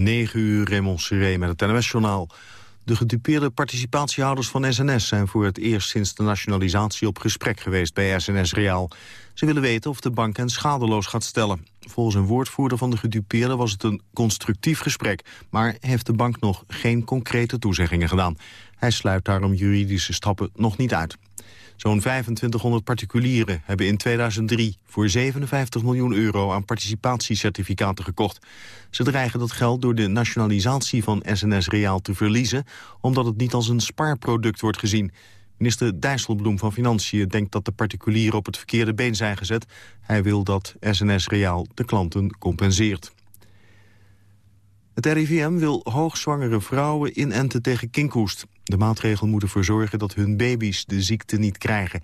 9 uur Raymond Seré met het NOS-journaal. De gedupeerde participatiehouders van SNS zijn voor het eerst sinds de nationalisatie op gesprek geweest bij SNS Reaal. Ze willen weten of de bank hen schadeloos gaat stellen. Volgens een woordvoerder van de gedupeerden was het een constructief gesprek, maar heeft de bank nog geen concrete toezeggingen gedaan. Hij sluit daarom juridische stappen nog niet uit. Zo'n 2500 particulieren hebben in 2003 voor 57 miljoen euro aan participatiecertificaten gekocht. Ze dreigen dat geld door de nationalisatie van SNS Reaal te verliezen, omdat het niet als een spaarproduct wordt gezien. Minister Dijsselbloem van Financiën denkt dat de particulieren op het verkeerde been zijn gezet. Hij wil dat SNS Reaal de klanten compenseert. Het RIVM wil hoogzwangere vrouwen inenten tegen kinkhoest. De maatregel moet ervoor zorgen dat hun baby's de ziekte niet krijgen.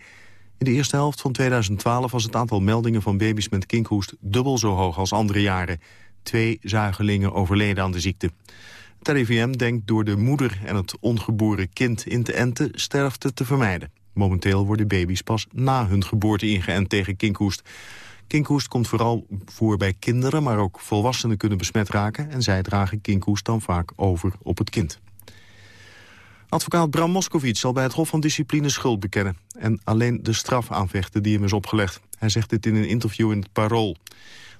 In de eerste helft van 2012 was het aantal meldingen van baby's met kinkhoest dubbel zo hoog als andere jaren. Twee zuigelingen overleden aan de ziekte. Het RIVM denkt door de moeder en het ongeboren kind in te enten sterfte te vermijden. Momenteel worden baby's pas na hun geboorte ingeënt tegen kinkhoest. Kinkhoest komt vooral voor bij kinderen, maar ook volwassenen kunnen besmet raken... en zij dragen kinkhoest dan vaak over op het kind. Advocaat Bram Moskowitz zal bij het Hof van Discipline schuld bekennen... en alleen de straf aanvechten die hem is opgelegd. Hij zegt dit in een interview in het Parool.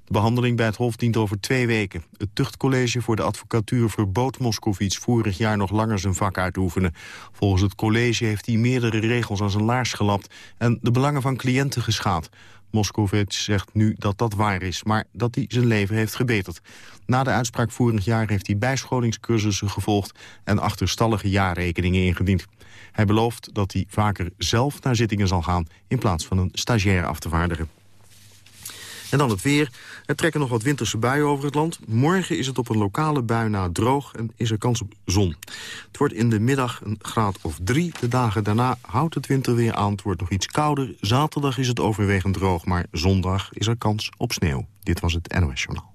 De behandeling bij het Hof dient over twee weken. Het tuchtcollege voor de advocatuur verbood Moskowitz vorig jaar nog langer zijn vak uit te oefenen. Volgens het college heeft hij meerdere regels aan zijn laars gelapt en de belangen van cliënten geschaad. Moskowitz zegt nu dat dat waar is, maar dat hij zijn leven heeft gebeterd. Na de uitspraak vorig jaar heeft hij bijscholingscursussen gevolgd... en achterstallige jaarrekeningen ingediend. Hij belooft dat hij vaker zelf naar zittingen zal gaan... in plaats van een stagiair af te vaardigen. En dan het weer. Er trekken nog wat winterse buien over het land. Morgen is het op een lokale bui na droog en is er kans op zon. Het wordt in de middag een graad of drie. De dagen daarna houdt het winterweer aan. Het wordt nog iets kouder. Zaterdag is het overwegend droog, maar zondag is er kans op sneeuw. Dit was het NOS Journaal.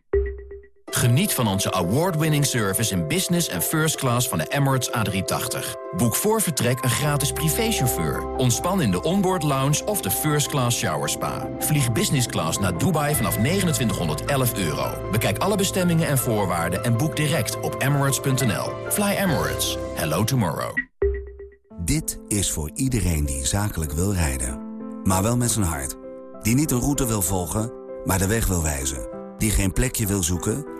Geniet van onze award-winning service in business en first class van de Emirates A380. Boek voor vertrek een gratis privéchauffeur. Ontspan in de onboard lounge of de first class shower spa. Vlieg business class naar Dubai vanaf 2911 euro. Bekijk alle bestemmingen en voorwaarden en boek direct op emirates.nl. Fly Emirates. Hello tomorrow. Dit is voor iedereen die zakelijk wil rijden. Maar wel met zijn hart. Die niet een route wil volgen, maar de weg wil wijzen. Die geen plekje wil zoeken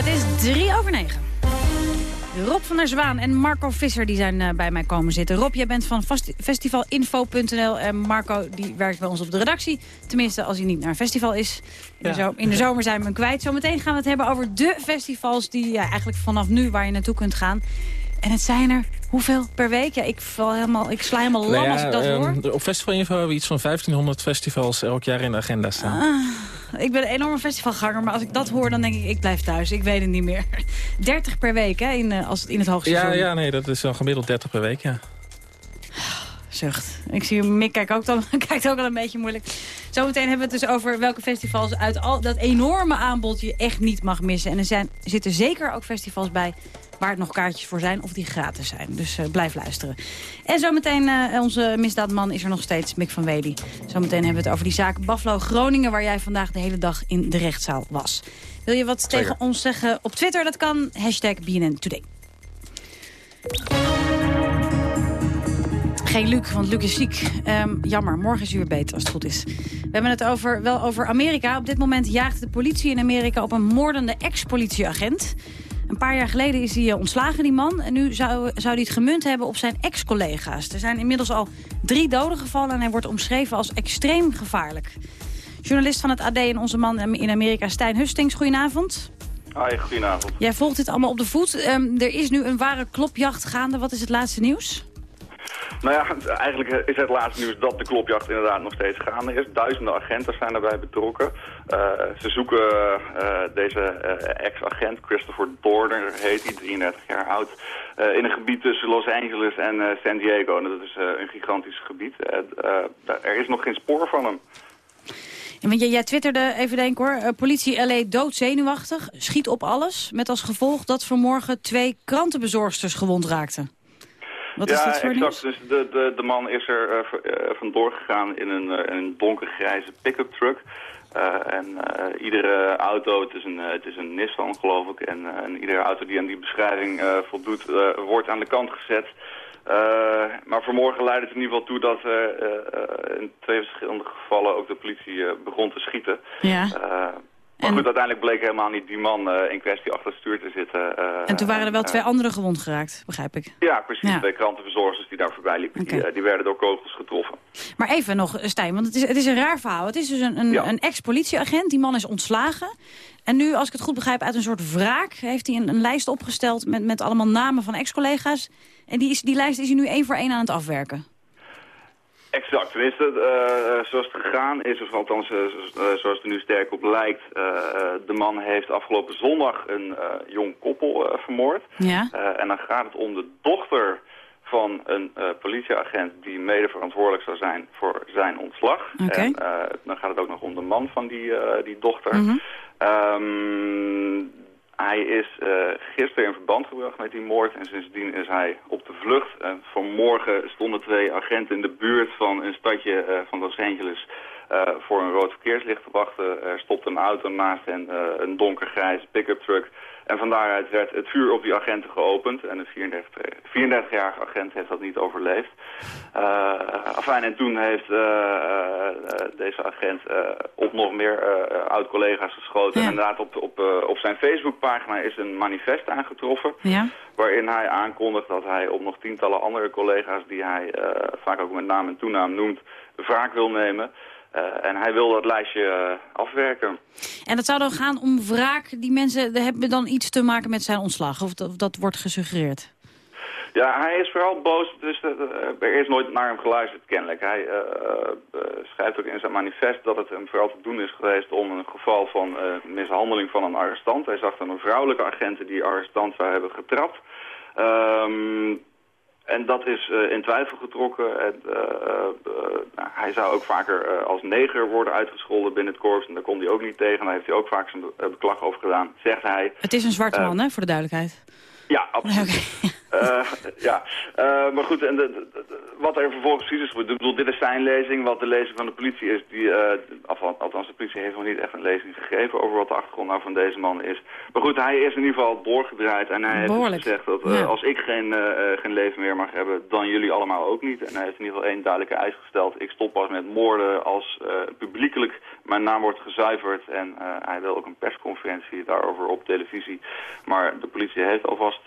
Het is drie over negen. Rob van der Zwaan en Marco Visser die zijn uh, bij mij komen zitten. Rob, jij bent van festivalinfo.nl en Marco die werkt bij ons op de redactie. Tenminste, als hij niet naar een festival is. In, de, in de zomer zijn we hem kwijt. Zometeen gaan we het hebben over de festivals die ja, eigenlijk vanaf nu waar je naartoe kunt gaan. En het zijn er hoeveel per week? Ja, ik, val helemaal, ik sla helemaal lam nou als ik dat um, hoor. Op Festivalinfo hebben we iets van 1500 festivals elk jaar in de agenda staan. Ah, ik ben een enorme festivalganger, maar als ik dat hoor, dan denk ik, ik blijf thuis. Ik weet het niet meer. 30 per week, hè, in, eh, als het in het hoogseizoen. Ja, ja, nee, dat is wel gemiddeld 30 per week, ja. Zucht. Ik zie Mick kijkt ook, dan, kijkt ook al een beetje moeilijk. Zometeen hebben we het dus over welke festivals uit al dat enorme aanbod je echt niet mag missen. En er zijn, zitten zeker ook festivals bij waar het nog kaartjes voor zijn of die gratis zijn. Dus uh, blijf luisteren. En zometeen, uh, onze misdaadman is er nog steeds, Mick van Wely. Zometeen hebben we het over die zaak Buffalo Groningen... waar jij vandaag de hele dag in de rechtszaal was. Wil je wat tegen ons zeggen op Twitter? Dat kan. Hashtag BNN Today. Geen Luc, want Luc is ziek. Um, jammer, morgen is u weer beter als het goed is. We hebben het over, wel over Amerika. Op dit moment jaagt de politie in Amerika op een moordende ex-politieagent. Een paar jaar geleden is hij eh, ontslagen, die man. En nu zou, zou hij het gemunt hebben op zijn ex-collega's. Er zijn inmiddels al drie doden gevallen... en hij wordt omschreven als extreem gevaarlijk. Journalist van het AD en onze man in Amerika, Stijn Hustings. Goedenavond. Hoi, goedenavond. Jij volgt dit allemaal op de voet. Ehm, er is nu een ware klopjacht gaande. Wat is het laatste nieuws? Nou ja, eigenlijk is het laatste nieuws dat de klopjacht inderdaad nog steeds gaande is. Duizenden agenten zijn daarbij betrokken. Uh, ze zoeken uh, deze uh, ex-agent, Christopher Dorner heet hij, 33 jaar oud, in een gebied tussen Los Angeles en San Diego. Dat is een gigantisch gebied. er is nog geen spoor van hem. En jij, jij twitterde, even denk hoor, politie LA doodzenuwachtig, schiet op alles. Met als gevolg dat vanmorgen twee krantenbezorgsters gewond raakten. Wat ja, is voor exact. Dus de, de, de man is er uh, vandoor gegaan in een, uh, een donkergrijze pick-up truck. en iedere auto, het is, een, het is een Nissan geloof ik, en, en iedere auto die aan die beschrijving voldoet, wordt aan de kant gezet. maar vanmorgen leidde het in ieder geval toe dat in twee verschillende gevallen ook de politie begon te schieten. Ja. Maar goed, uiteindelijk bleek helemaal niet die man uh, in kwestie achter het stuur te zitten. Uh, en toen waren er wel twee anderen gewond geraakt, begrijp ik. Ja, precies. Twee krantenverzorgers die daar voorbij liepen, okay. die, die, werden door kogels getroffen. Maar even nog, Stijn, want het is, het is een raar verhaal. Het is dus een, een, ja. een ex-politieagent, die man is ontslagen. En nu, als ik het goed begrijp, uit een soort wraak... heeft hij een, een lijst opgesteld met, met allemaal namen van ex-collega's. En die, is, die lijst is hij nu één voor één aan het afwerken. Exact. Tenminste, uh, zoals het gegaan is, of althans uh, zoals het er nu sterk op lijkt... Uh, de man heeft afgelopen zondag een jong koppel vermoord. Ja. en dan gaat het om de dochter van een politieagent die mede verantwoordelijk zou zijn voor zijn ontslag. Okay. En dan gaat het ook nog om de man van die, die dochter. Mm -hmm. um, hij is uh, gisteren in verband gebracht met die moord en sindsdien is hij op de vlucht. En vanmorgen stonden twee agenten in de buurt van een stadje uh, van Los Angeles uh, voor een rood verkeerslicht te wachten. Er stopte een auto naast hen, een donkergrijs pick-up truck. En van daaruit werd het vuur op die agenten geopend. En een 34-jarige 34 agent heeft dat niet overleefd. Uh, afijn, en toen heeft uh, uh, deze agent op nog meer oud-collega's geschoten. Ja. En inderdaad op, op, op zijn Facebookpagina is een manifest aangetroffen. Ja. Waarin hij aankondigt dat hij op nog tientallen andere collega's... die hij vaak ook met naam en toenaam noemt, wraak wil nemen... Uh, en hij wil dat lijstje uh, afwerken. En dat zou dan gaan om wraak. Die mensen hebben dan iets te maken met zijn ontslag? Of dat, of dat wordt gesuggereerd? Ja, hij is vooral boos. Dus uh, er is nooit naar hem geluisterd, kennelijk. Hij schrijft ook in zijn manifest dat het hem vooral te doen is geweest... om een geval van mishandeling van een arrestant. Hij zag dan een vrouwelijke agent die arrestant zou hebben getrapt. Um, en dat is uh, in twijfel getrokken. En, uh, uh, nou, hij zou ook vaker als neger worden uitgescholden binnen het korps. En daar kon hij ook niet tegen. Daar heeft hij ook vaak zijn be beklag over gedaan, zegt hij. Het is een zwarte man, hè, voor de duidelijkheid. Ja, absoluut. Okay. Ja, maar goed, en de, wat er vervolgens precies is, ik bedoel, dit is zijn lezing. Wat de lezing van de politie is, die, althans de politie heeft nog niet echt een lezing gegeven over wat de achtergrond nou van deze man is. Maar goed, hij is in ieder geval doorgedraaid en hij heeft gezegd dat Ja. als ik geen, geen leven meer mag hebben, dan jullie allemaal ook niet. En hij heeft in ieder geval één duidelijke eis gesteld. Ik stop pas met moorden als publiekelijk mijn naam wordt gezuiverd. En hij wil ook een persconferentie daarover op televisie. Maar de politie heeft alvast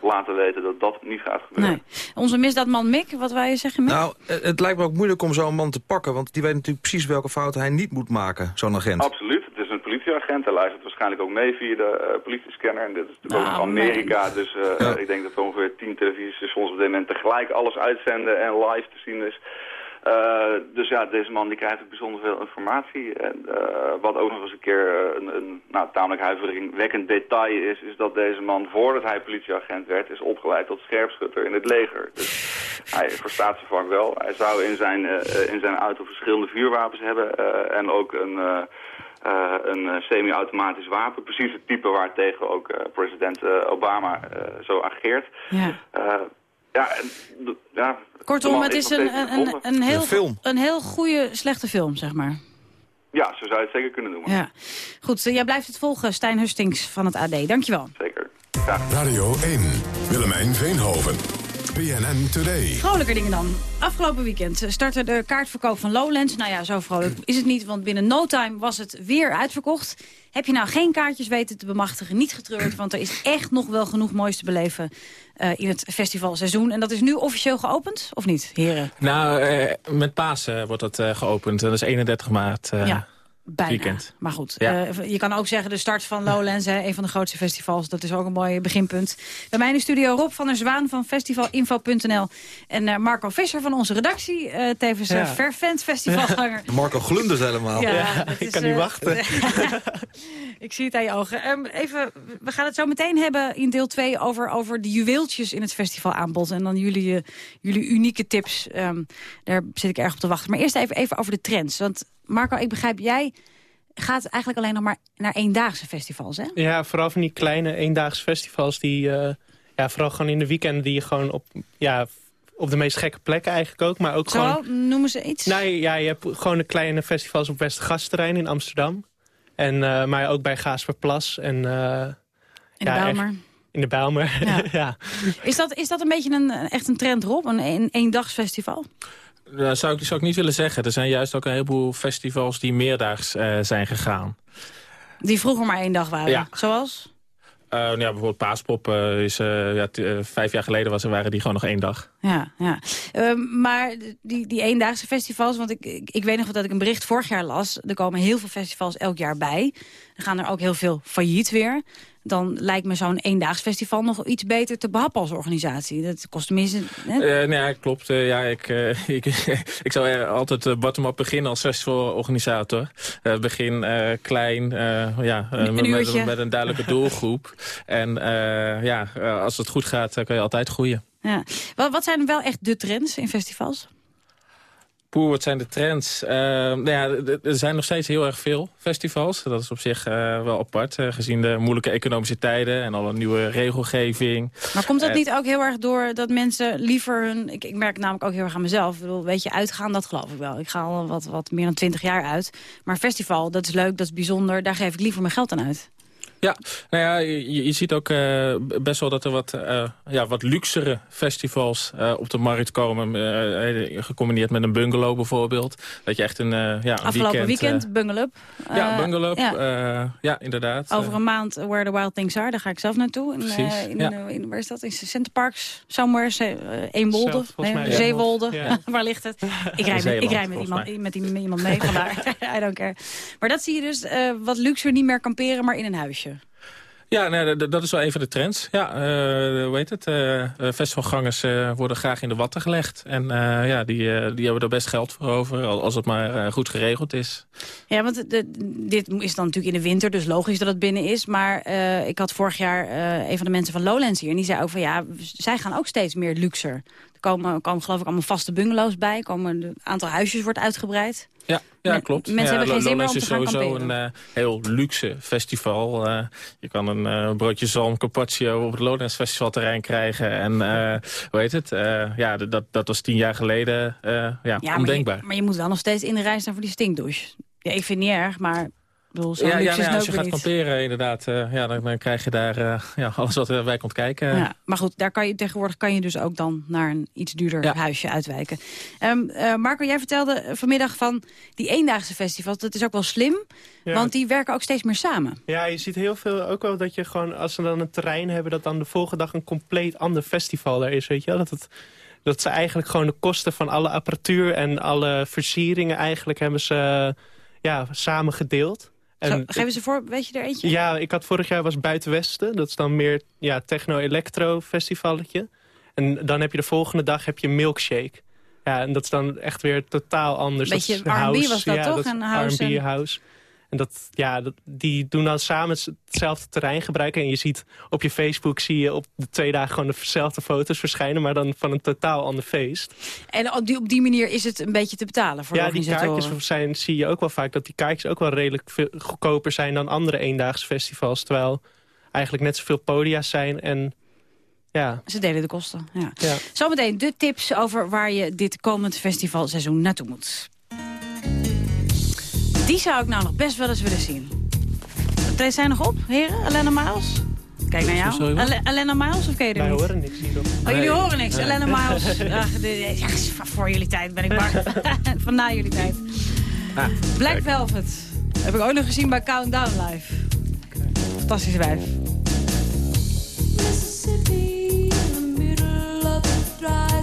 laten weten dat dat niet gaat gebeuren. Nee. Onze misdaadman Mick, wat wij zeggen, Mick? Nou, het het lijkt me ook moeilijk om zo'n man te pakken... want die weet natuurlijk precies welke fouten hij niet moet maken, zo'n agent. Absoluut. Het is een politieagent. Hij luistert waarschijnlijk ook mee via de uh, politiescanner. En dit is natuurlijk ook Nou, nog Amerika. Dus uh, Ja. ik denk dat er ongeveer tien televisiestations op dit moment tegelijk alles uitzenden en live te zien is. Uh, dus ja, deze man die krijgt ook bijzonder veel informatie. En uh, wat ook nog eens een keer uh, een, een nou, tamelijk huiveringwekkend detail is... is dat deze man, voordat hij politieagent werd... is opgeleid tot scherpschutter in het leger. Dus hij verstaat zijn vak wel. Hij zou in zijn, in zijn auto verschillende vuurwapens hebben... En ook een... Uh, een semi-automatisch wapen. Precies het type waar tegen ook uh, president uh, Obama zo ageert. Ja. Ja, en ja, Kortom, het is een, een, een, heel, Een film. een heel goede, slechte film, zeg maar. Ja, zo zou je het zeker kunnen noemen. Ja. Goed, eh, jij blijft het volgen, Stijn Hustings van het AD. Dankjewel. Zeker. Radio 1, Willemijn Veenhoven. BNN Today. Vrolijker dingen dan. Afgelopen weekend startte de kaartverkoop van Lowlands. Nou ja, zo vrolijk is het niet, want binnen no time was het weer uitverkocht. Heb je nou geen kaartjes weten te bemachtigen, niet getreurd... want er is echt nog wel genoeg moois te beleven uh, in het festivalseizoen. En dat is nu officieel geopend, of niet, heren? Nou, eh, met Pasen wordt het eh, geopend. Dat is 31 maart. eh. Ja. Bijna. weekend. Maar goed, Ja. eh, je kan ook zeggen de start van Lowlands, hè, een van de grootste festivals. Dat is ook een mooi beginpunt. Bij mij in de studio Rob van der Zwaan van festivalinfo.nl. En eh, Marco Visser van onze redactie, eh, tevens Ja. festivalganger. Marco glundert helemaal. Ja, ik kan niet wachten. ik zie het aan je ogen. Ehm, even, we gaan het zo meteen hebben in deel 2 over, over de juweeltjes in het festivalaanbod. En dan jullie, jullie unieke tips. Ehm, daar zit ik erg op te wachten. Maar eerst even, even over de trends. Want Marco, ik begrijp, jij gaat eigenlijk alleen nog maar naar eendaagse festivals, hè? Ja, vooral van die kleine eendaagse festivals die... eh, ja, vooral gewoon in de weekenden die je gewoon op... Ja, op de meest gekke plekken eigenlijk ook. Maar ook Zo, gewoon... noemen ze iets? Nee, ja, je hebt gewoon de kleine festivals op Westergasterrein in Amsterdam. En, eh, maar ook bij Gaasperplas. En, eh, in de ja, Bijlmer. in de Bijlmer, Ja. ja. Is, dat, is dat een beetje een, echt een trend, Rob? Een, een eendagsfestival? Dat zou ik, zou ik niet willen zeggen. Er zijn juist ook een heleboel festivals die meerdaags eh, zijn gegaan. Die vroeger maar één dag waren. Ja. Zoals? Eh, nou ja, bijvoorbeeld Paaspop eh, is ja, vijf jaar geleden was, waren die gewoon nog één dag. Ja, ja. Ehm, maar die, die eendaagse festivals, want ik, ik, ik weet nog dat ik een bericht vorig jaar las. Er komen heel veel festivals elk jaar bij. Er gaan er ook heel veel failliet weer. Dan lijkt me zo'n eendaags festival nog iets beter te behappen als organisatie. Dat kost tenminste... Hè? Eh, nou ja, klopt. Eh, ja, ik, eh, ik, ik zou altijd bottom-up beginnen als festivalorganisator. Begin klein, ja, Een met, uurtje. met, met een duidelijke doelgroep. en ja, als het goed gaat, kan je altijd groeien. Ja. Wat, wat zijn wel echt de trends in festivals? Poeh, wat zijn de trends? Eh, nou ja, er zijn nog steeds heel erg veel festivals. Dat is op zich eh, wel apart, eh, gezien de moeilijke economische tijden... en alle nieuwe regelgeving. Maar komt dat niet ook heel erg door dat mensen liever hun... Ik, ik merk namelijk ook heel erg aan mezelf. Ik bedoel, weet je, uitgaan, dat geloof ik wel. Ik ga al wat, wat meer dan twintig jaar uit. Maar festival, dat is leuk, dat is bijzonder. Daar geef ik liever mijn geld aan uit. Ja, nou ja, je, je ziet ook eh, best wel dat er wat, eh, ja, wat luxere festivals eh, op de markt komen. gecombineerd met een bungalow bijvoorbeeld. Dat je echt een, ja, een Afgelopen weekend... weekend, Bungalop. ja, bungalow. ja. Ja, inderdaad. Over een maand Where the Wild Things Are. Daar ga ik zelf naartoe. In, Precies, in, ja. in- waar is dat? In Center Parks, somewhere. Eemwolde. Nee. Zeewolde. Ja. waar ligt het? Ik rij met, ik rij met, iemand, met, iemand mee vandaar. I don't care. Maar dat zie je dus wat luxer niet meer kamperen, maar in een huisje. Ja, nee, d- dat is wel een van de trends. Ja, eh hoe heet het? eh, festivalgangers worden graag in de watten gelegd. En ja, die, die hebben er best geld voor over, al- als het maar goed geregeld is. Ja, want dit is dan natuurlijk in de winter, dus logisch dat het binnen is. Maar ik had vorig jaar een van de mensen van Lowlands hier. En die zei ook van ja, zij gaan ook steeds meer luxer. Komen, komen geloof ik allemaal vaste bungalows bij. Komen het aantal huisjes wordt uitgebreid. Ja, ja klopt. mensen ja, hebben geen zin meer om te gaan is sowieso een eh, heel luxe festival. Eh, je kan een eh, broodje zalm carpaccio op het Lowlands festivalterrein krijgen. En hoe heet het? Ja, dat, dat was tien jaar geleden ja, ja, ondenkbaar. Maar je, maar je moet wel nog steeds in de rij staan voor die stinkdouche. Ja, ik vind het niet erg, maar... Bedoel, ja, ja, nou ja, als je gaat kamperen inderdaad, uh, ja, dan, dan, krijg je daar uh, ja, alles wat erbij komt kijken. Ja, maar goed, daar kan je, tegenwoordig kan je dus ook dan naar een iets duurder ja. huisje uitwijken. Um, uh, Marco, jij vertelde vanmiddag van die eendaagse festivals. Dat is ook wel slim, ja. want die werken ook steeds meer samen. Ja, je ziet heel veel ook wel dat je gewoon, als ze dan een terrein hebben... dat dan de volgende dag een compleet ander festival daar is, weet je wel? Dat het dat ze eigenlijk gewoon de kosten van alle apparatuur en alle versieringen eigenlijk hebben ze ja, samen gedeeld. En geven ze voor, weet je er eentje? Ja, ik had vorig jaar was Buitenwesten. Dat is dan meer ja, techno-electro festivalletje. En dan heb je de volgende dag heb je Milkshake. Ja, en dat is dan echt weer totaal anders. Beetje R&B was dat ja, toch? Dat en house R&B house. En dat, ja, dat, die doen dan samen hetzelfde terrein gebruiken. En je ziet op je Facebook zie je op de twee dagen gewoon dezelfde foto's verschijnen. Maar dan van een totaal ander feest. En op die, op die manier is het een beetje te betalen voor ja, die kaartjes zijn, zie je ook wel vaak dat die kaartjes ook wel redelijk veel goedkoper zijn dan andere eendaagse festivals. Terwijl eigenlijk net zoveel podia's zijn en ja. Ze delen de kosten, ja. ja. Zometeen de tips over waar je dit komend festivalseizoen naartoe moet. Die zou ik nou nog best wel eens willen zien. Deze zijn nog op, heren? Elena Miles? Kijk naar jou. Sorry, Elena Miles of ken je Wij horen niks hierop. Oh, jullie nee. horen niks. Nee. Elena Miles. Ach, de, ja, voor jullie tijd ben ik bang. Van na jullie tijd. Ah, Black kijk. Velvet. Heb ik ook nog gezien bij Countdown Live. Fantastische wijf. Mississippi in the middle of dry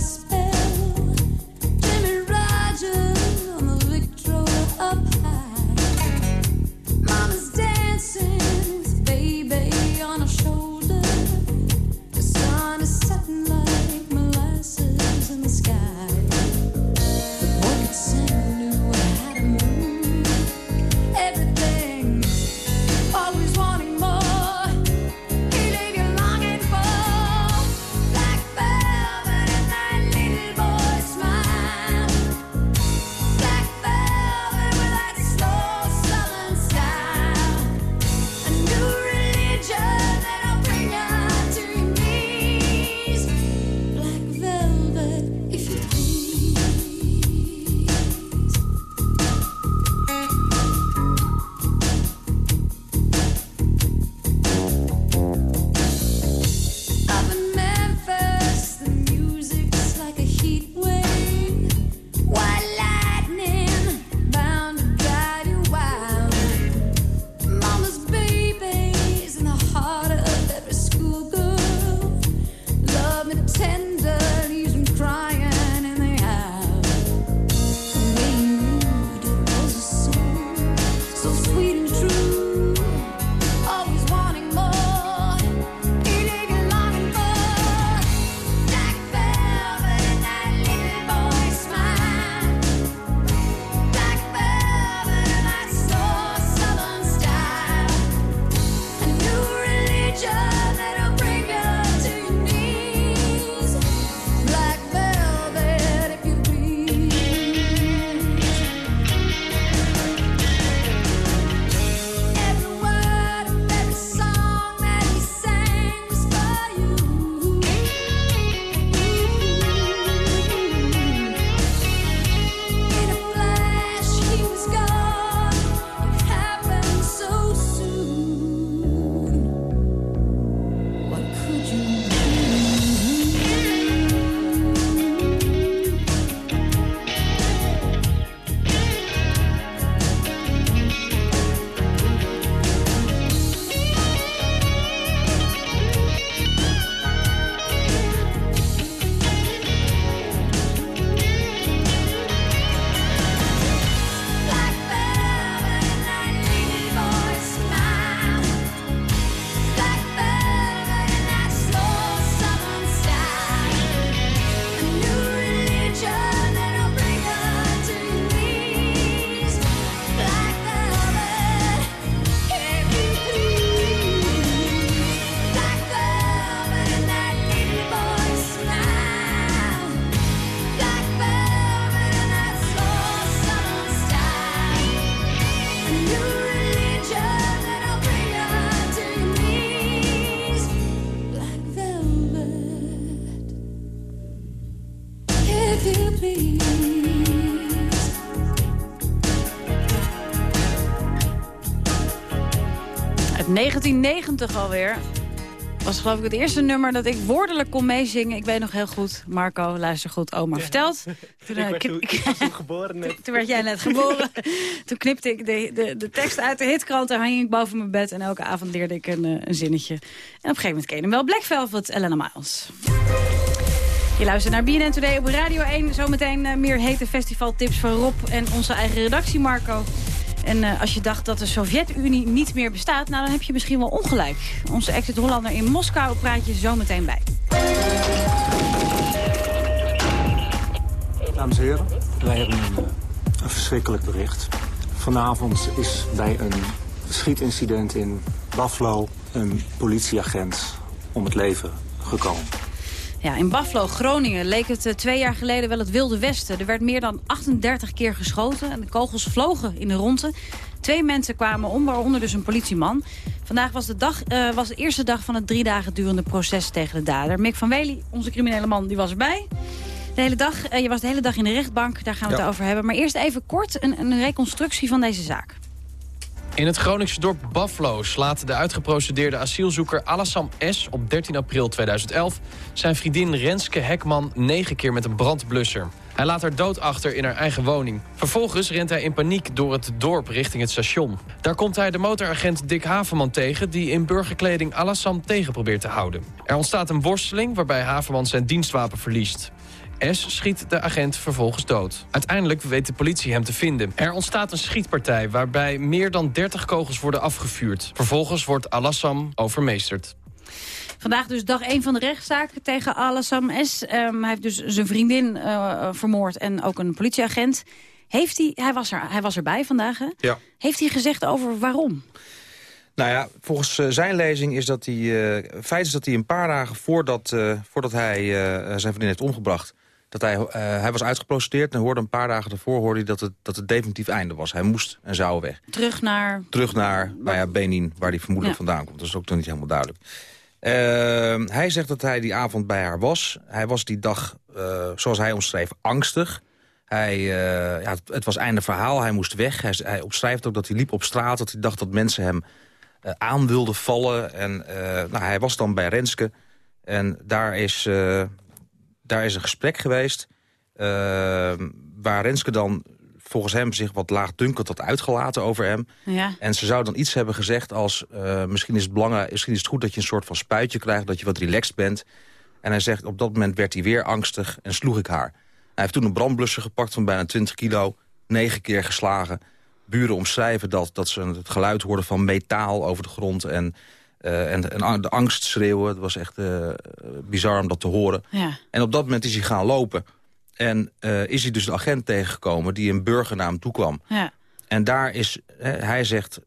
1990 alweer was geloof ik het eerste nummer dat ik woordelijk kon meezingen. Ik weet nog heel goed, Marco, luister goed, oma vertelt. Toen, ik werd toen, toen geboren net. Toen werd jij net geboren. toen knipte ik de, de, de tekst uit de hitkrant en hang ik boven mijn bed. En elke avond leerde ik een, een zinnetje. En op een gegeven moment ken je hem wel. Black Velvet, Elena Miles. Je luistert naar BNN Today op Radio 1. Zometeen meer hete festivaltips van Rob en onze eigen redactie Marco. En uh, als je dacht dat de Sovjet-Unie niet meer bestaat... nou, dan heb je misschien wel ongelijk. Onze exit Hollander in Moskou praat je zo meteen bij. Dames en heren, wij hebben een, een verschrikkelijk bericht. Vanavond is bij een schietincident in Buffalo... een politieagent om het leven gekomen. Ja, in Buffalo, Groningen, leek het uh, twee jaar geleden wel het Wilde Westen. Er werd meer dan 38 keer geschoten en de kogels vlogen in de ronde. Twee mensen kwamen om, waaronder dus een politieman. Vandaag was de, dag, uh, was de eerste dag van het drie dagen durende proces tegen de dader. Mick van Wely, onze criminele man, die was erbij. De hele dag, uh, je was de hele dag in de rechtbank, daar gaan we ja. het over hebben. Maar eerst even kort een, een reconstructie van deze zaak. In het Groningse dorp Buffalo slaat de uitgeprocedeerde asielzoeker Alassam S. op 13 april 2011 zijn vriendin Renske Hekman negen keer met een brandblusser. Hij laat haar dood achter in haar eigen woning. Vervolgens rent hij in paniek door het dorp richting het station. Daar komt hij de motoragent Dick Haverman tegen... die in burgerkleding Alassam tegen probeert te houden. Er ontstaat een worsteling waarbij Haverman zijn dienstwapen verliest. S schiet de agent vervolgens dood. Uiteindelijk weet de politie hem te vinden. Er ontstaat een schietpartij waarbij meer dan 30 kogels worden afgevuurd. Vervolgens wordt Alassam overmeesterd. Vandaag dus dag 1 van de rechtszaak tegen Alassam S. Um, hij heeft dus zijn vriendin uh, vermoord en ook een politieagent. Heeft hij, hij, was er, hij was erbij vandaag, hè? Ja. Heeft hij gezegd over waarom? Nou ja, volgens uh, zijn lezing is dat hij... Uh, feit is dat hij een paar dagen voordat, uh, voordat hij zijn vriendin heeft omgebracht... dat hij, hij was uitgeprocedeerd en hoorde een paar dagen daarvoor hoorde hij dat het, dat het definitief einde was. Hij moest en zou weg. Terug naar... Terug naar nou ja, Benin, waar hij vermoedelijk ja. vandaan komt. Dat is ook nog niet helemaal duidelijk. Uh, hij zegt dat hij die avond bij haar was. Hij was die dag, uh, zoals hij omschreef, angstig. Hij, uh, ja, het, het, was einde verhaal, hij moest weg. Hij, hij opschrijft ook dat hij liep op straat, dat hij dacht dat mensen hem aan wilden vallen. En nou, hij was dan bij Renske en daar is, daar is een gesprek geweest... Ehm, waar Renske dan volgens hem zich wat laagdunkend had uitgelaten over hem. Ja. En ze zou dan iets hebben gezegd als... Uh, misschien, is het belangrijk, misschien is het goed dat je een soort van spuitje krijgt... dat je wat relaxed bent. En hij zegt, op dat moment werd hij weer angstig en sloeg ik haar. Hij heeft toen een brandblusser gepakt van bijna 20 kilo. Negen keer geslagen. Buren omschrijven dat, dat ze het geluid hoorden van metaal over de grond... en, uh, en, en de angst schreeuwen. Het was echt uh, bizar om dat te horen. Ja. En op dat moment is hij gaan lopen... En uh, is hij dus de agent tegengekomen die een burger naar hem toe kwam. Ja. En daar is, hè, hij zegt,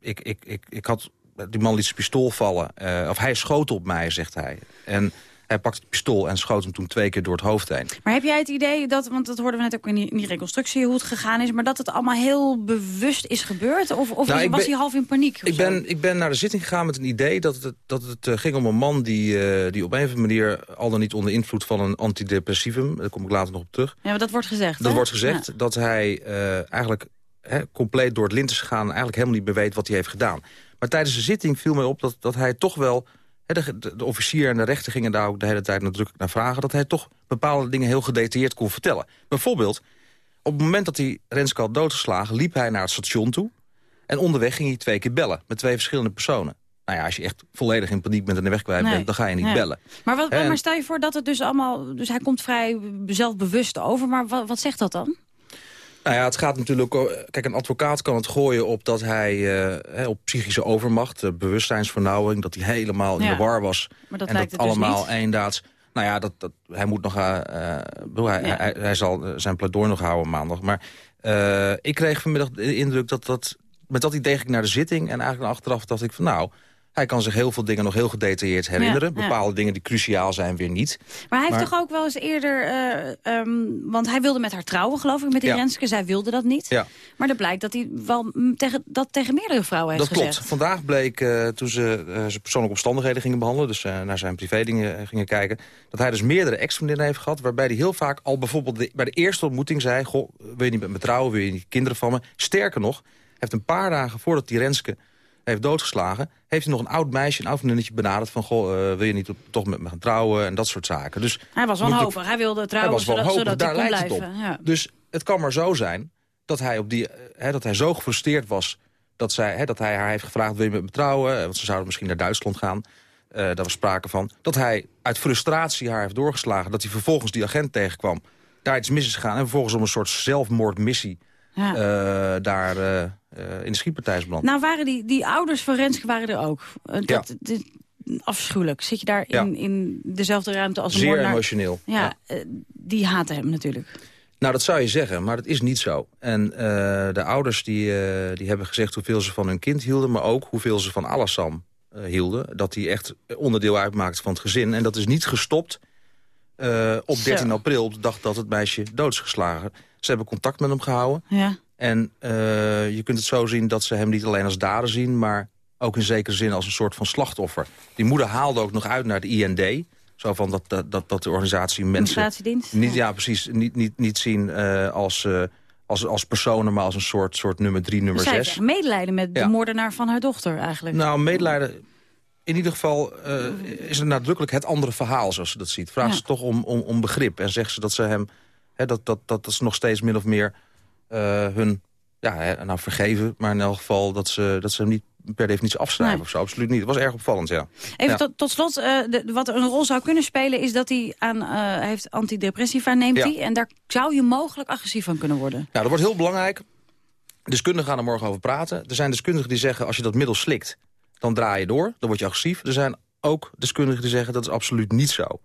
ik, ik, ik, ik had, die man liet zijn pistool vallen. Of hij schoot op mij, zegt hij. En hij pakte het pistool en schoot hem toen twee keer door het hoofd heen. Maar heb jij het idee dat, want dat hoorden we net ook in die, in die reconstructie hoe het gegaan is... maar dat het allemaal heel bewust is gebeurd? Of, of nou, is, was ben, hij half in paniek? Ik ben, ik ben naar de zitting gegaan met een idee dat het, dat het uh, ging om een man... Die, uh, die op een of andere manier al dan niet onder invloed van een antidepressivum... daar kom ik later nog op terug. Ja, maar dat wordt gezegd, Dat hè? wordt gezegd ja. dat hij uh, eigenlijk hè, compleet door het lint is gegaan... eigenlijk helemaal niet meer weet wat hij heeft gedaan. Maar tijdens de zitting viel mij op dat, dat hij toch wel... De, de, de, officier en de rechter gingen daar ook de hele tijd nadrukkelijk naar vragen... dat hij toch bepaalde dingen heel gedetailleerd kon vertellen. Bijvoorbeeld, op het moment dat hij Renske had doodgeslagen... liep hij naar het station toe en onderweg ging hij twee keer bellen... met twee verschillende personen. Nou ja, als je echt volledig in paniek bent en de weg kwijt Nee. bent... dan ga je niet bellen. Maar, wat, En- maar stel je voor dat het dus allemaal... Dus hij komt vrij zelfbewust over, maar wat, wat zegt dat dan? Nou ja, het gaat natuurlijk... Kijk, een advocaat kan het gooien op dat hij eh, op psychische overmacht... eh, bewustzijnsvernauwing, dat hij helemaal in de war was. Maar dat en lijkt dat het dus allemaal niet. eendaads... Nou ja, dat, dat, hij moet nog... eh, bedoel, hij, Ja. hij, hij zal zijn pleidooi nog houden maandag. Maar ik kreeg vanmiddag de indruk dat dat... Met dat idee ging ik naar de zitting. En eigenlijk achteraf dacht ik van nou... Hij kan zich heel veel dingen nog heel gedetailleerd herinneren. Ja, ja. Bepaalde dingen die cruciaal zijn weer niet. Maar hij heeft Maar- toch ook wel eens eerder... eh, ehm, want hij wilde met haar trouwen, geloof ik, met die Ja. Renske. Zij wilde dat niet. Ja. Maar er blijkt dat hij wel tegen, dat tegen meerdere vrouwen heeft Dat klopt. gezegd. Vandaag bleek, eh, toen ze eh, zijn persoonlijke omstandigheden gingen behandelen... dus naar zijn privédingen eh, gingen kijken... dat hij dus meerdere ex-vriendinnen heeft gehad... waarbij hij heel vaak al bijvoorbeeld de- bij de eerste ontmoeting zei... Goh, wil je niet met me trouwen, wil je niet kinderen van me? Sterker nog, heeft een paar dagen voordat die Renske heeft doodgeslagen... heeft hij nog een oud meisje, een oud vriendinnetje benaderd... van, goh, uh, wil je niet toch met me gaan trouwen en dat soort zaken. Dus, hij was wanhopig, hij wilde trouwen hij zodat, zodat daar hij lijkt blijven. het op. Ja. Dus het kan maar zo zijn dat hij, op die, hè, dat hij zo gefrustreerd was... Dat, zij, hè, dat hij haar heeft gevraagd, wil je met me trouwen? Want ze zouden misschien naar Duitsland gaan. Uh, daar was sprake van. Dat hij uit frustratie haar heeft doorgeslagen. Dat hij vervolgens die agent tegenkwam. Daar iets mis is gegaan. En vervolgens om een soort zelfmoordmissie... Ja. Uh, daar uh, in de schietpartij is beland. Nou waren die, die ouders van Renske waren er ook. dat, ja. dit, afschuwelijk. Zit je daar in, ja. in dezelfde ruimte als een Zeer moordenaar? emotioneel. Ja, ja. die haten hem natuurlijk. Nou, dat zou je zeggen, maar dat is niet zo. En uh, de ouders die, uh, die hebben gezegd hoeveel ze van hun kind hielden... maar ook hoeveel ze van Alassam uh, hielden. Dat hij echt onderdeel uitmaakt van het gezin. En dat is niet gestopt op 13 Zo. april, op de dag dat het meisje dood is geslagen. Ze hebben contact met hem gehouden. Ja. En je kunt het zo zien dat ze hem niet alleen als dader zien... maar ook in zekere zin als een soort van slachtoffer. Die moeder haalde ook nog uit naar de IND... Zo van dat, dat, dat, dat de organisatie mensen niet, ja. precies, niet, niet, niet zien uh, als, uh, als, als personen, maar als een soort, soort nummer drie, nummer dus zes. Medelijden met ja. de moordenaar van haar dochter eigenlijk. Nou, medelijden... In ieder geval uh, is het nadrukkelijk het andere verhaal, zoals ze dat ziet. Vraagt ja. ze toch om, om, om begrip en zegt ze dat ze hem... Dat, dat, dat, dat ze nog steeds min of meer hun... Ja, hè, nou vergeven, maar in elk geval dat ze, dat ze hem niet per definitie afschrijven nee. of zo. Absoluut niet. Het was erg opvallend, ja. Even ja. tot, tot, slot, uh, de, wat een rol zou kunnen spelen... is dat hij aan, uh, heeft antidepressiva, neemt Ja. hij. En daar zou je mogelijk agressief van kunnen worden. Nou, dat wordt heel belangrijk. Deskundigen gaan er morgen over praten. Er zijn deskundigen die zeggen, als je dat middel slikt... dan draai je door, dan word je agressief. Er zijn ook deskundigen die zeggen, dat is absoluut niet zo.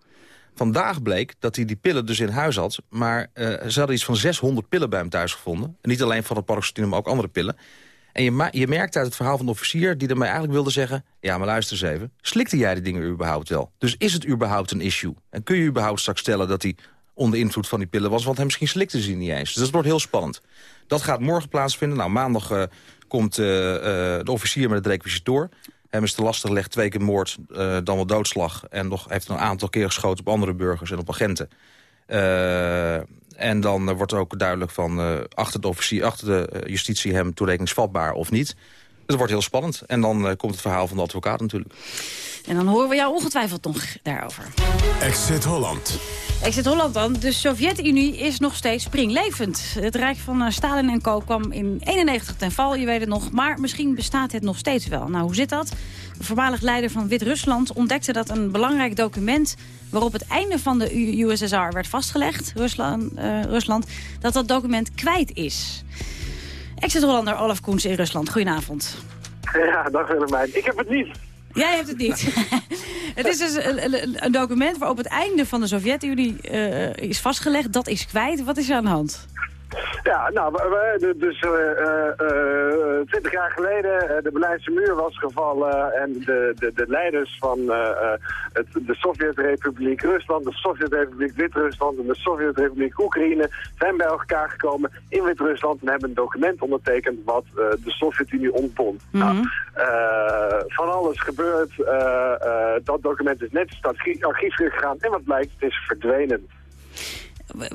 Vandaag bleek dat hij die pillen dus in huis had... maar uh, ze hadden iets van 600 pillen bij hem thuis gevonden. En niet alleen van het paroxetine, maar ook andere pillen. En je, je merkt uit het verhaal van de officier... die ermee eigenlijk wilde zeggen... ja, maar luister eens even, slikte jij die dingen überhaupt wel? Dus is het überhaupt een issue? En kun je überhaupt straks stellen dat hij onder invloed van die pillen was... want hij misschien slikte ze niet eens. Dus dat wordt heel spannend. Dat gaat morgen plaatsvinden. Nou, maandag uh, komt uh, de officier met het requisitoor. Hem is te lastig gelegd, twee keer moord, dan wel doodslag... en nog heeft een aantal keer geschoten op andere burgers en op agenten. En dan uh, wordt ook duidelijk van achter de officier, achter de justitie hem toerekeningsvatbaar of niet. Het wordt heel spannend. En dan komt het verhaal van de advocaat natuurlijk. En dan horen we jou ongetwijfeld nog daarover. Exit Holland. Exit Holland dan. De Sovjet-Unie is nog steeds springlevend. Het Rijk van Stalin en Co. kwam in 91 ten val, je weet het nog. Maar misschien bestaat het nog steeds wel. Nou, hoe zit dat? De voormalig leider van Wit-Rusland ontdekte dat een belangrijk document... waarop het einde van de USSR werd vastgelegd, Rusland, uh, Rusland dat dat document kwijt is. Exit-Hollander Olaf Koens in Rusland, goedenavond. Ja, dag Willemijn. Ik heb het niet. Jij hebt het niet. het is dus een, een, document waarop het einde van de Sovjet-Unie uh, is vastgelegd. Dat is kwijt. Wat is er aan de hand? Ja, nou, we, dus twintig uh, uh, jaar geleden, de Berlijnse muur was gevallen en de, de, de leiders van het, de Sovjet-Republiek Rusland, de Sovjet-Republiek Wit-Rusland en de Sovjet-Republiek Oekraïne zijn bij elkaar gekomen in Wit-Rusland en hebben een document ondertekend wat de Sovjet-Unie ontbond. Mm -hmm. nou, van alles gebeurt, dat document is naar het archief gegaan en wat blijkt, het is verdwenen.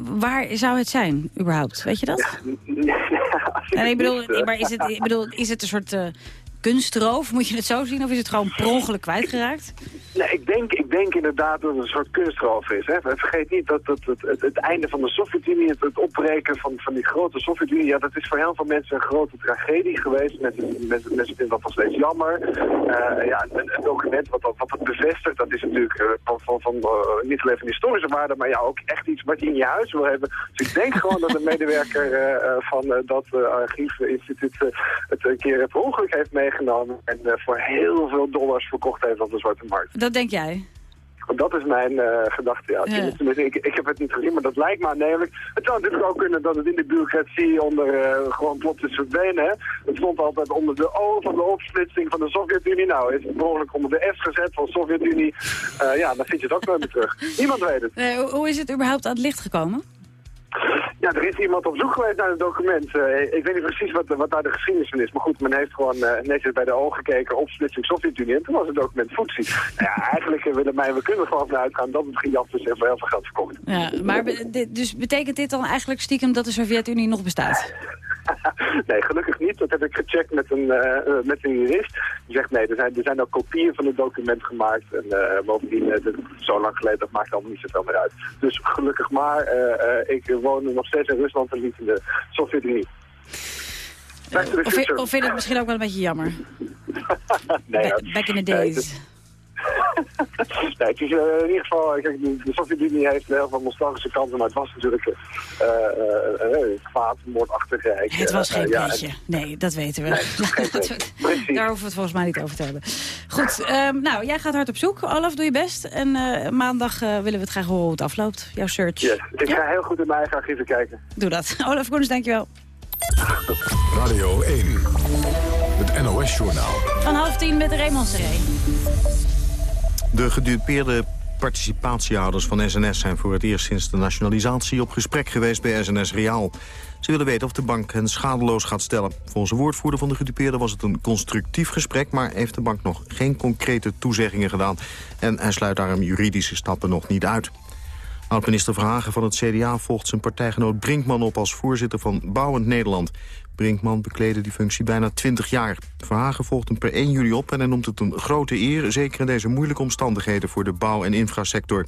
Waar zou het zijn, überhaupt? Weet je dat? Ja, en ik bedoel, maar is het, ik bedoel, is het een soort uh, kunstroof? Moet je het zo zien? Of is het gewoon per ongeluk kwijtgeraakt? Nee, ik denk, ik denk inderdaad dat het een soort kunstroof is. Hè. Vergeet niet dat het, het, het, het einde van de Sovjet-Unie, het, het opbreken van, van die grote Sovjet-Unie, ja, dat is voor heel veel mensen een grote tragedie geweest. Mensen, mensen, mensen vinden dat nog steeds jammer. Uh, ja, een, een, document wat, wat het bevestigt, dat is natuurlijk uh, van, van, van uh, niet alleen van historische waarde, maar ja, ook echt iets wat je in je huis wil hebben. Dus ik denk gewoon dat een medewerker van dat archiefinstituut het een keer per ongeluk heeft meegenomen en voor heel veel dollars verkocht heeft op de zwarte markt. Dat denk jij? Dat is mijn uh, gedachte, ja. ja. Ik, ik heb het niet gezien, maar dat lijkt me aannemelijk. Het zou natuurlijk ook kunnen dat het in de bureaucratie onder uh, gewoon plots is verdwenen. Hè? Het stond altijd onder de O van de opsplitsing van de Sovjet-Unie. Nou, is het mogelijk onder de S gezet van Sovjet-Unie. Uh, ja, dan vind je het ook nooit meer terug. Niemand weet het. Nee, hoe is het überhaupt aan het licht gekomen? Ja, er is iemand op zoek geweest naar het document. Uh, ik weet niet precies wat, wat daar de geschiedenis van is. Maar goed, men heeft gewoon uh, netjes bij de ogen gekeken op splitsing Sovjet-Unie. En toen was het document. Nou ja, eigenlijk uh, willen mij, we kunnen gewoon van uitgaan dat het gejat is en voor heel veel geld verkocht. Ja, maar dus betekent dit dan eigenlijk stiekem dat de Sovjet-Unie nog bestaat? nee, gelukkig niet. Dat heb ik gecheckt met een, uh, met een jurist. Die zegt nee, er zijn, er zijn ook kopieën van het document gemaakt. En uh, bovendien, zo lang geleden, dat maakt allemaal niet zoveel meer uit. Dus gelukkig maar, ik woon nog steeds in Rusland en niet in de Sovjet-Unie. Of, of vind je het misschien ook wel een beetje jammer? nee, Back in the days. nee, het is uh, in ieder geval, kijk, de, de Sovjet-Unie heeft heel veel nostalgische kanten, maar het was natuurlijk uh, uh, kwaad, moordachtig rijk. Het was geen beetje. Nee, dat weten we. Nee, Daar hoeven we het volgens mij niet over te hebben. Goed, um, nou, jij gaat hard op zoek. Olaf, doe je best. En maandag willen we het graag horen hoe het afloopt. Jouw search. Yes. Ik ga heel goed in mijn eigen archieven kijken. Doe dat. Olaf Koens, dankjewel. Radio 1. Het NOS-journaal. Van half tien met Raymond Sereen. De gedupeerde participatiehouders van SNS zijn voor het eerst sinds de nationalisatie op gesprek geweest bij SNS Reaal. Ze willen weten of de bank hen schadeloos gaat stellen. Volgens de woordvoerder van de gedupeerden was het een constructief gesprek... maar heeft de bank nog geen concrete toezeggingen gedaan. En hij sluit daarom juridische stappen nog niet uit. Oud-minister Verhagen van het CDA volgt zijn partijgenoot Brinkman op als voorzitter van Bouwend Nederland. Brinkman bekleedde die functie bijna 20 jaar. Verhagen volgt hem per 1 juli op en hij noemt het een grote eer... zeker in deze moeilijke omstandigheden voor de bouw- en infrasector.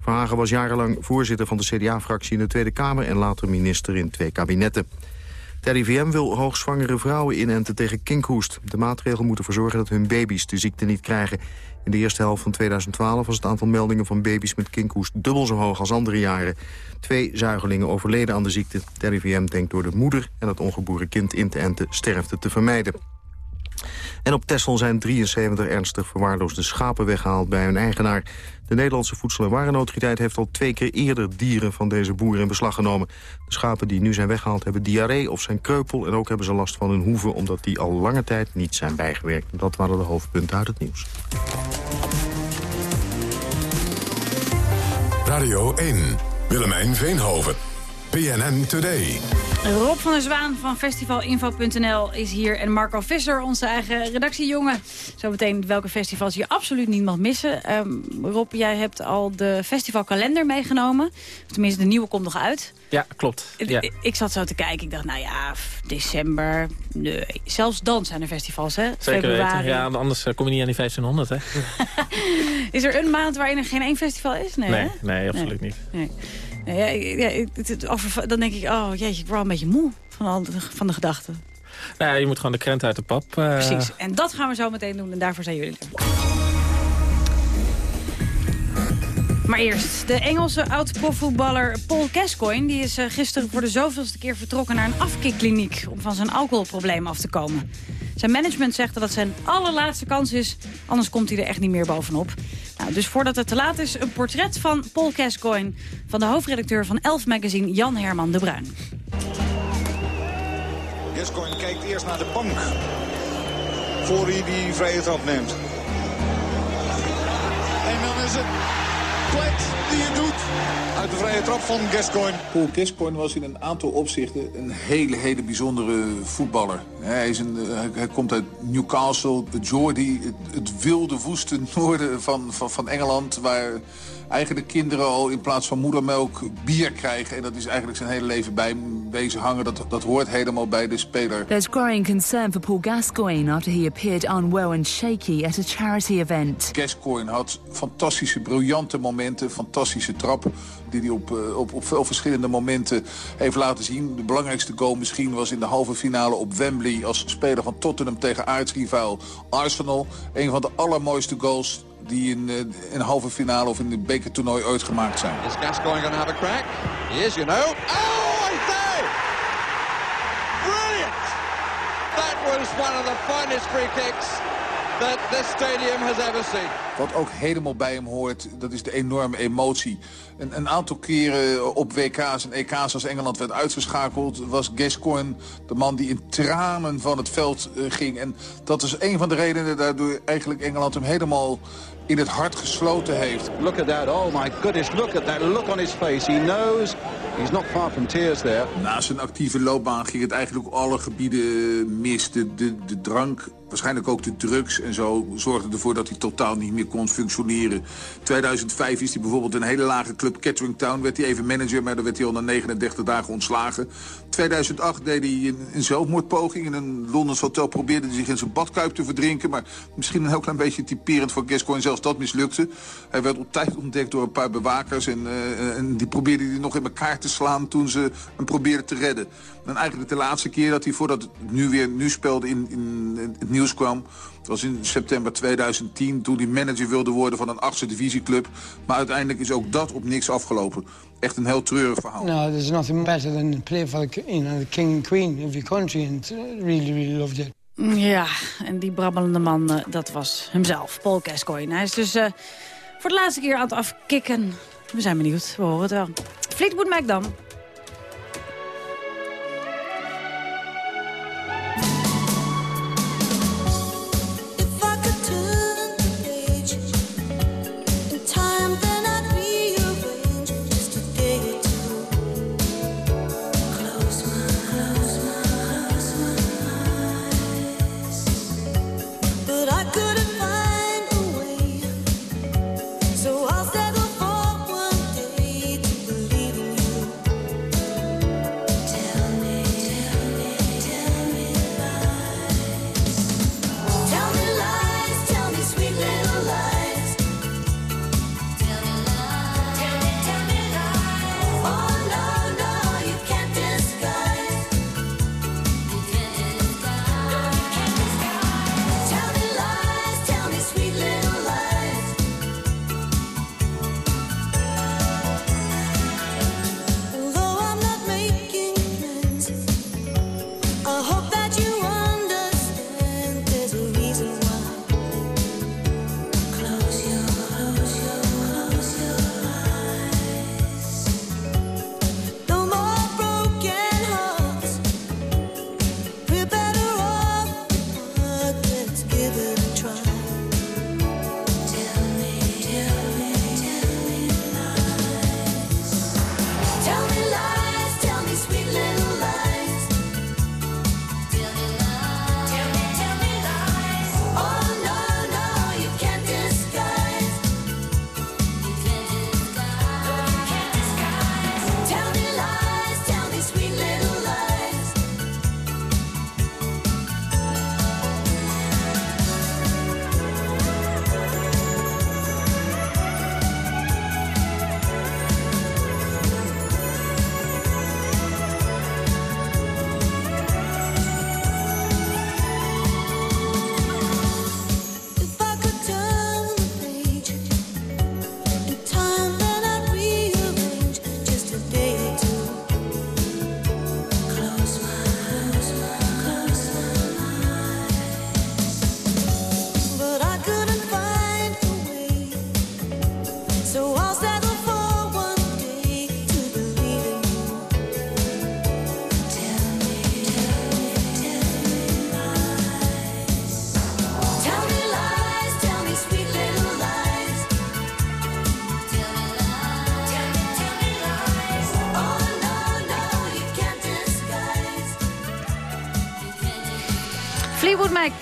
Verhagen was jarenlang voorzitter van de CDA-fractie in de Tweede Kamer... en later minister in twee kabinetten. De RIVM wil hoogzwangere vrouwen inenten tegen kinkhoest. De maatregel moet ervoor zorgen dat hun baby's de ziekte niet krijgen. In de eerste helft van 2012 was het aantal meldingen van baby's met kinkhoest dubbel zo hoog als andere jaren. Twee zuigelingen overleden aan de ziekte. De RIVM denkt door de moeder en het ongeboren kind in te enten sterfte te vermijden. En op Texel zijn 73 ernstig verwaarloosde schapen weggehaald bij hun eigenaar. De Nederlandse Voedsel- en Warenautoriteit heeft al twee keer eerder dieren van deze boeren in beslag genomen. De schapen die nu zijn weggehaald hebben diarree of zijn kreupel... en ook hebben ze last van hun hoeven omdat die al lange tijd niet zijn bijgewerkt. Dat waren de hoofdpunten uit het nieuws. Radio 1, Willemijn Veenhoven, PNN Today. Rob van der Zwaan van festivalinfo.nl is hier. En Marco Visser, onze eigen redactiejongen. Zometeen welke festivals je absoluut niet mag missen. Um, Rob, jij hebt al de festivalkalender meegenomen. Tenminste, de nieuwe komt nog uit. Ja, klopt. Ja. Ik, ik zat zo te kijken. Ik dacht, nou ja, december. Nee. Zelfs dan zijn er festivals, hè? Zeker Februari. weten. Ja, anders kom je niet aan die 1500, hè? is er een maand waarin er geen één festival is? Nee, nee, nee absoluut nee. niet. Nee. Ja, ja, dan denk ik, oh jeetje, ik word wel een beetje moe van, al de, van de gedachten. Nou, ja, je moet gewoon de krent uit de pap. Uh... Precies, en dat gaan we zo meteen doen en daarvoor zijn jullie er. Maar eerst, de Engelse oud-profvoetballer Paul Gascoigne... die is gisteren voor de zoveelste keer vertrokken naar een afkikkliniek... om van zijn alcoholprobleem af te komen. Zijn management zegt dat het zijn allerlaatste kans is... anders komt hij er echt niet meer bovenop. Nou, dus voordat het te laat is, een portret van Paul Gascoigne... van de hoofdredacteur van Elf Magazine, Jan Herman de Bruin. Gascoigne kijkt eerst naar de bank... voor hij die vrije trap neemt. En dan is het Plet die het doet. Uit de vrije trap van Gascoigne. Paul Gascoigne was in een aantal opzichten een hele, hele bijzondere voetballer. Hij, is een, hij komt uit Newcastle, Geordie, het, het wilde woeste noorden van, van, van Engeland... waar eigenlijk kinderen al in plaats van moedermelk bier krijgen. En dat is eigenlijk zijn hele leven bij wezen hangen. Dat, dat hoort helemaal bij de speler. There's growing concern for Paul Gascoigne after he appeared unwell and shaky at a charity event. Gascoigne had fantastische, briljante momenten, fantastische trap die hij op, op, op veel verschillende momenten heeft laten zien. De belangrijkste goal misschien was in de halve finale op Wembley... als speler van Tottenham tegen aardsrivaal Arsenal. Een van de allermooiste goals die in een halve finale of in de bekertoernooi ooit gemaakt zijn. Is Gascoigne going have a crack? You know. Oh, I say! Brilliant! That was one of the finest free kicks this stadium has ever seen. Wat ook helemaal bij hem hoort, dat is de enorme emotie. Een, een aantal keren op WK's en EK's als Engeland werd uitgeschakeld... was Gascoigne de man die in tranen van het veld uh, ging. En dat is een van de redenen daardoor eigenlijk Engeland hem helemaal in het hart gesloten heeft. Look at that, oh my goodness, look at that look on his face. He knows he's not far from tears there. Na zijn actieve loopbaan ging het eigenlijk op alle gebieden mis. De, de, de drank waarschijnlijk ook de drugs en zo zorgden ervoor dat hij totaal niet meer kon functioneren. 2005 is hij bijvoorbeeld een hele lage club Kettering Town. Werd hij even manager, maar dan werd hij al na 39 dagen ontslagen. 2008 deed hij een, zelfmoordpoging. In een Londens hotel probeerde hij zich in zijn badkuip te verdrinken. Maar misschien een heel klein beetje typerend voor Gascoigne. Zelfs dat mislukte. Hij werd op tijd ontdekt door een paar bewakers. En, uh, die probeerden hij nog in elkaar te slaan toen ze hem probeerden te redden. En eigenlijk de laatste keer dat hij voordat het nu weer nu speelde in, in, in het nieuws kwam... was in september 2010 toen hij manager wilde worden van een achtste divisieclub. Maar uiteindelijk is ook dat op niks afgelopen. Echt een heel treurig verhaal. No, there's nothing better than play for the, you know, the king and queen of your country. And really, really loved it. Ja, en die brabbelende man, uh, dat was hemzelf, Paul Gascoigne. Hij is dus uh, voor de laatste keer aan het afkicken. We zijn benieuwd, we horen het wel. Fleetwood Mac dan.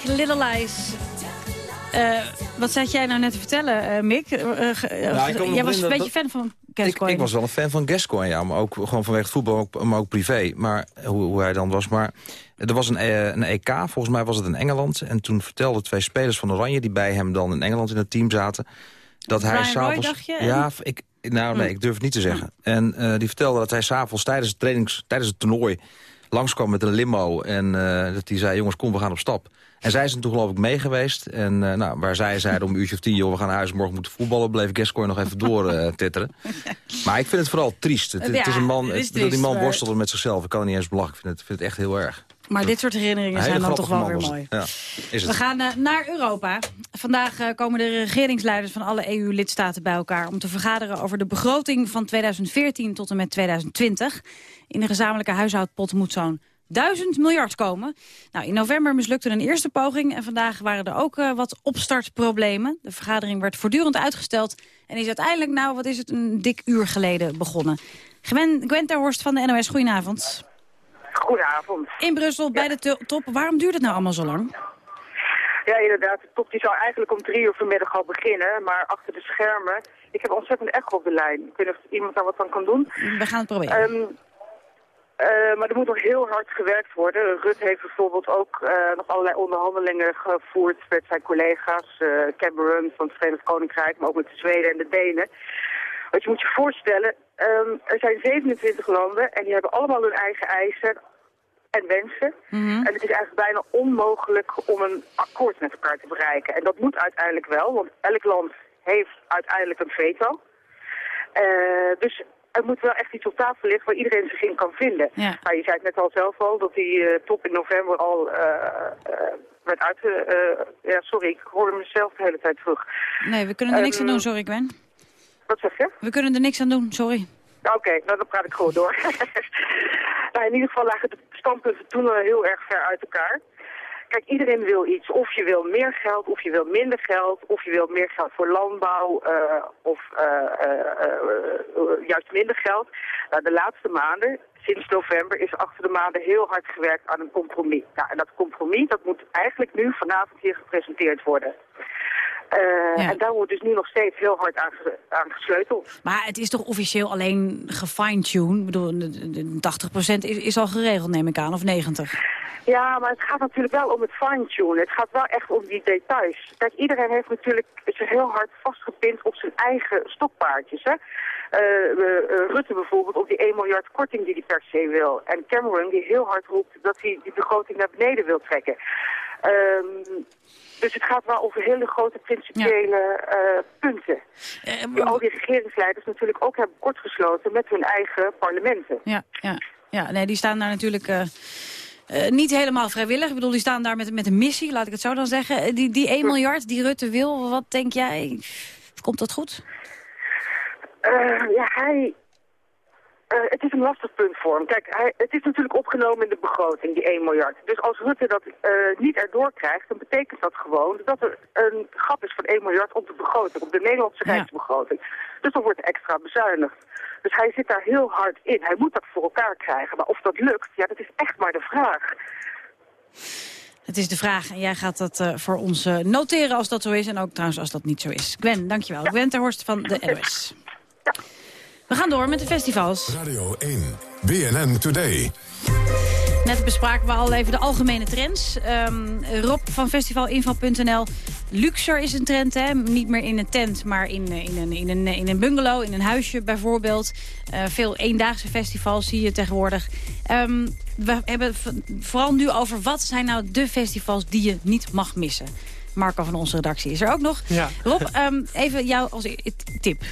Little Lies. Uh, wat zat jij nou net te vertellen, uh, Mick? Uh, nou, jij was een beetje fan van Gascoigne. Ik, ik, was wel een fan van Gascoigne, ja. Maar ook gewoon vanwege het voetbal, maar ook privé. Maar hoe, hoe hij dan was. Maar er was een, een, EK, volgens mij was het in Engeland. En toen vertelden twee spelers van Oranje... die bij hem dan in Engeland in het team zaten... dat Brian hij s'avonds... Ja, ik, nou nee, ik durf het niet te zeggen. En die vertelde dat hij s'avonds tijdens het, trainings, tijdens het toernooi langskwam met een limo. En uh, dat hij zei, jongens, kom, we gaan op stap. En zij zijn toen geloof ik mee geweest. En uh, nou, waar zij zeiden om een uurtje of tien, joh, we gaan naar huis, morgen moeten voetballen, bleef Gascoigne nog even door uh, titteren. Maar ik vind het vooral triest. Het, Ja, het is een man, het die man maar- worstelde met zichzelf. Ik kan niet eens belachen. Ik vind het, vind het echt heel erg. Maar dit soort herinneringen zijn dan toch wel weer mooi. Ja, is het. We gaan eh, naar Europa. Vandaag eh, komen de regeringsleiders van alle EU-lidstaten bij elkaar... om te vergaderen over de begroting van 2014 tot en met 2020. In de gezamenlijke huishoudpot moet zo'n 1000 miljard komen. Nou, in november mislukte een eerste poging... en vandaag waren er ook eh, wat opstartproblemen. De vergadering werd voortdurend uitgesteld... en is uiteindelijk, nou, wat is het, een dik uur geleden begonnen. Gwen, Horst van de NOS, goedenavond. Goedenavond. In Brussel, bij de to- top. Waarom duurt het nou allemaal zo lang? Ja, inderdaad. De top die zou eigenlijk om drie uur vanmiddag al beginnen. Maar achter de schermen... Ik heb ontzettend echo op de lijn. Ik weet niet of iemand daar wat aan kan doen. We gaan het proberen. Um, uh, maar er moet nog heel hard gewerkt worden. Rut heeft bijvoorbeeld ook uh, nog allerlei onderhandelingen gevoerd met zijn collega's. Uh, Cameron van het Verenigd Koninkrijk, maar ook met de Zweden en de Denen. Want je moet je voorstellen, um, er zijn 27 landen en die hebben allemaal hun eigen eisen en wensen. Mm -hmm. En het is eigenlijk bijna onmogelijk om een akkoord met elkaar te bereiken. En dat moet uiteindelijk wel, want elk land heeft uiteindelijk een veto. Uh, dus er moet wel echt iets op tafel liggen waar iedereen zich in kan vinden. Ja. Nou, je zei het net al zelf al, dat die uh, top in november al uh, werd uit... ja, sorry, ik hoorde mezelf de hele tijd terug. Nee, we kunnen er niks aan doen, sorry Gwen. Wat zeg je? We kunnen er niks aan doen, sorry. Oké, okay, nou dan praat ik gewoon door. nou, in ieder geval lagen de standpunten toen al heel erg ver uit elkaar. Kijk, iedereen wil iets. Of je wil meer geld, of je wil minder geld, of je wil meer geld voor landbouw, uh, of uh, uh, juist minder geld. Nou, de laatste maanden, sinds november, is achter de maanden heel hard gewerkt aan een compromis. Nou, en dat compromis, dat moet eigenlijk nu vanavond hier gepresenteerd worden. Ja. En daar wordt dus nu nog steeds heel hard aan, aan, gesleuteld. Maar het is toch officieel alleen gefine-tuned? Ik bedoel, 80% is, is al geregeld, neem ik aan, of 90%? Ja, maar het gaat natuurlijk wel om het fine-tunen. Het gaat wel echt om die details. Kijk, iedereen heeft natuurlijk zich heel hard vastgepind op zijn eigen stokpaardjes. Hè? Uh, uh, Rutte bijvoorbeeld op die 1 miljard korting die hij per se wil. En Cameron die heel hard roept dat hij die begroting naar beneden wil trekken. Um, dus het gaat wel over hele grote principiële ja. uh, punten. die al die regeringsleiders natuurlijk ook hebben kortgesloten met hun eigen parlementen. Ja, ja, ja nee, die staan daar natuurlijk... Uh, niet helemaal vrijwillig. Ik bedoel, die staan daar met, met een missie, laat ik het zo dan zeggen. Die, die 1 miljard die Rutte wil, wat denk jij? Komt dat goed? Uh, ja, hij... Uh, het is een lastig punt voor hem. Kijk, hij, het is natuurlijk opgenomen in de begroting, die 1 miljard. Dus als Rutte dat uh, niet erdoor krijgt, dan betekent dat gewoon dat er een gat is van 1 miljard op de begroting, op de Nederlandse ja. rijksbegroting. Dus dan wordt extra bezuinigd. Dus hij zit daar heel hard in. Hij moet dat voor elkaar krijgen. Maar of dat lukt, ja, dat is echt maar de vraag. Het is de vraag en jij gaat dat uh, voor ons noteren als dat zo is. En ook trouwens als dat niet zo is. Gwen, dankjewel. Ja. Gwen Terhorst van de NOS. Ja. We gaan door met de festivals. Radio 1, BNN Today. Net bespraken we al even de algemene trends. Um, Rob van festivalinfo.nl. Luxer is een trend, hè? niet meer in een tent, maar in, in, een, in, een, in een bungalow, in een huisje bijvoorbeeld. Uh, veel eendaagse festivals zie je tegenwoordig. Um, we hebben vooral nu over wat zijn nou de festivals die je niet mag missen. Marco van onze redactie is er ook nog. Ja. Rob, um, even jou als tip.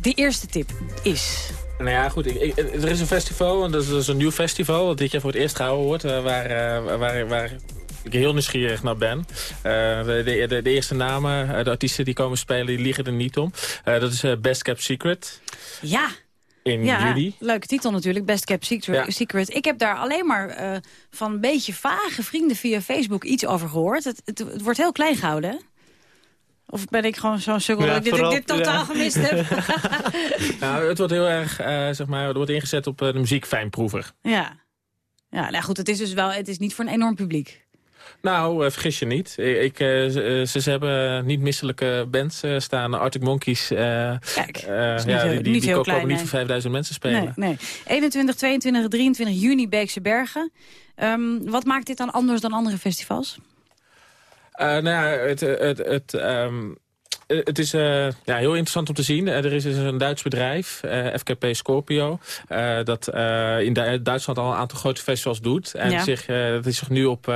De eerste tip is... Nou ja, goed. Ik, ik, er is een festival, en dat is, dat is een nieuw festival... dat dit jaar voor het eerst gehouden wordt... Uh, waar, uh, waar, waar ik heel nieuwsgierig naar ben. Uh, de, de, de, eerste namen, de artiesten die komen spelen, die liegen er niet om. dat is Best Kept Secret. Ja, in ja, juli. leuke titel natuurlijk, Best Kept Secret. Ja. Ik heb daar alleen maar uh, van een beetje vage vrienden via Facebook iets over gehoord. Het, het, het wordt heel klein gehouden, Of ben ik gewoon zo'n sukkel ja, dat ik dit, dit totaal ja. gemist heb? nou, het wordt heel erg, uh, zeg maar, het wordt ingezet op uh, de muziekfijnproever. Ja. Ja, nou goed, het is dus wel, het is niet voor een enorm publiek. Nou, uh, vergis je niet. Ik, ze, ze, hebben niet misselijke bands staan. Arctic Monkeys. Kijk, ja, heel, die, die, die komen klein, niet voor 5000 mensen spelen. Nee, nee. 21, 22, 23 juni Beekse Bergen. Um, wat maakt dit dan anders dan andere festivals? Nou ja, het... het, het um, het is uh, ja, heel interessant om te zien. Uh, er is dus een Duits bedrijf, uh, FKP Scorpio... dat in du Duitsland al een aantal grote festivals doet. En Ja. zich, dat is zich nu op,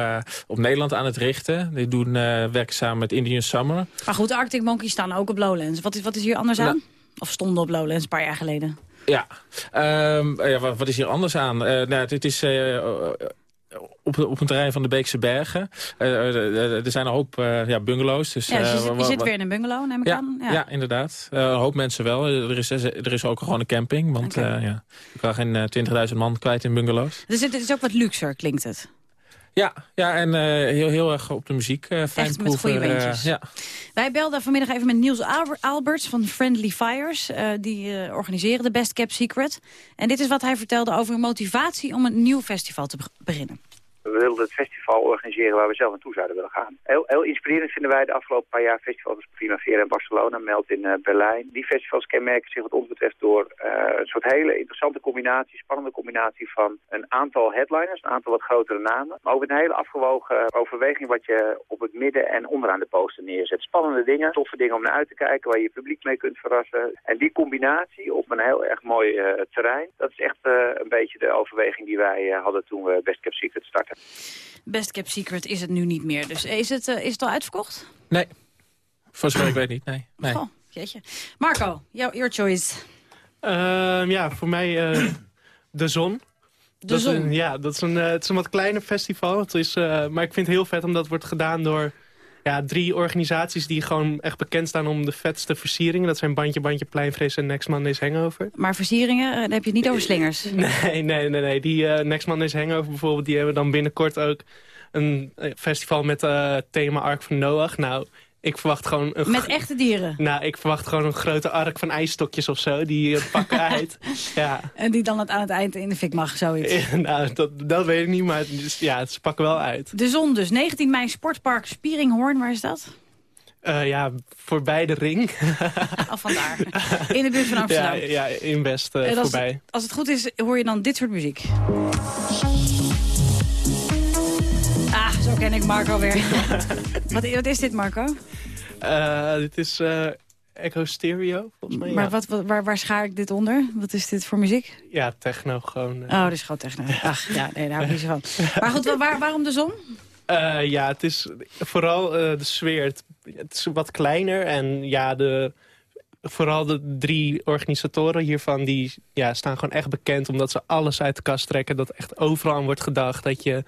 op Nederland aan het richten. Die doen, werken samen met Indian Summer. Maar goed, Arctic Monkeys staan ook op Lowlands. Wat is, wat is hier anders Nou. aan? Of stonden op Lowlands een paar jaar geleden? Ja, Ehm, ja wat, wat is hier anders aan? nou, het is... op, op een terrein van de Beekse Bergen. er zijn een hoop ja, bungalows. Dus, ja, dus je, zit, je weer in een bungalow, neem ik Ja, aan. ja. inderdaad. Een hoop mensen wel. Er is, er is ook gewoon een camping. Want uh, ja, je kan geen uh, 20.000 man kwijt in bungalows. Dus het is ook wat luxer, klinkt het. Ja, ja en uh, heel, heel erg op de muziek. Uh, fijn Echt met goede beentjes. ja. Wij belden vanmiddag even met Niels Alber- Alberts van Friendly Fires. Die organiseren de Best Kept Secret. En dit is wat hij vertelde over motivatie om een nieuw festival te be- beginnen. We wilden het festival organiseren waar we zelf naartoe zouden willen gaan. Heel, heel inspirerend vinden wij de afgelopen paar jaar festivals als Primavera in Barcelona, Melt in uh, Berlijn. Die festivals kenmerken zich wat ons betreft door uh, een soort hele interessante combinatie, spannende combinatie van een aantal headliners, een aantal wat grotere namen. Maar ook een hele afgewogen overweging wat je op het midden en onderaan de poster neerzet. Spannende dingen, toffe dingen om naar uit te kijken, waar je je publiek mee kunt verrassen. En die combinatie op een heel erg mooi uh, terrein, dat is echt een beetje de overweging die wij hadden toen we Best Kept Secret starten. Best Kept Secret is het nu niet meer. Dus is het, uh, is het al uitverkocht? Nee. Voor zover ik weet niet, nee. jeetje. Marco, jou, your choice. Uh, ja, voor mij uh, De Zon. De dat Zon? Is een, ja, dat is een, het is een wat kleiner festival. Het is, maar ik vind het heel vet omdat het wordt gedaan door ja, drie organisaties die gewoon echt bekend staan om de vetste versieringen. Dat zijn Bandje, Bandje, Pleinvrees en Next Mondays Hangover. Maar versieringen, dan heb je het niet over slingers? Nee, nee, nee. nee. Die uh, Next Mondays Hangover bijvoorbeeld, die hebben dan binnenkort ook een festival met uh, thema Ark van Noach. Nou, ik verwacht gewoon... Een met echte dieren? Nou, ik verwacht gewoon een grote ark van ijsstokjes of zo. Die uh, pakken uit. ja. En die dan aan het eind in de fik mag, zoiets? nou, dat, dat weet ik niet, maar het, ja, ze pakken wel uit. De zon dus. 19 mei Sportpark Spieringhoorn, waar is dat? Uh, ja, voorbij de ring. Al vandaar. In de buurt van Amsterdam. Ja, ja in West uh, als voorbij. Het, als het goed is, hoor je dan dit soort muziek. Ken ik Marco weer. wat, wat, is dit, Marco? Uh, dit is uh, Echo Stereo, volgens mij. Maar ja. wat, wat, waar, waar schaar ik dit onder? Wat is dit voor muziek? Ja, techno gewoon. Uh... Oh, dit is gewoon techno. Ach, ja, nee, daar hou ik niet zo van. Maar goed, waar, waarom de zon? Ja, het is vooral de sfeer. Het, het, is wat kleiner en ja, de, vooral de drie organisatoren hiervan... die ja, staan gewoon echt bekend omdat ze alles uit de kast trekken. Dat echt overal aan wordt gedacht. Dat je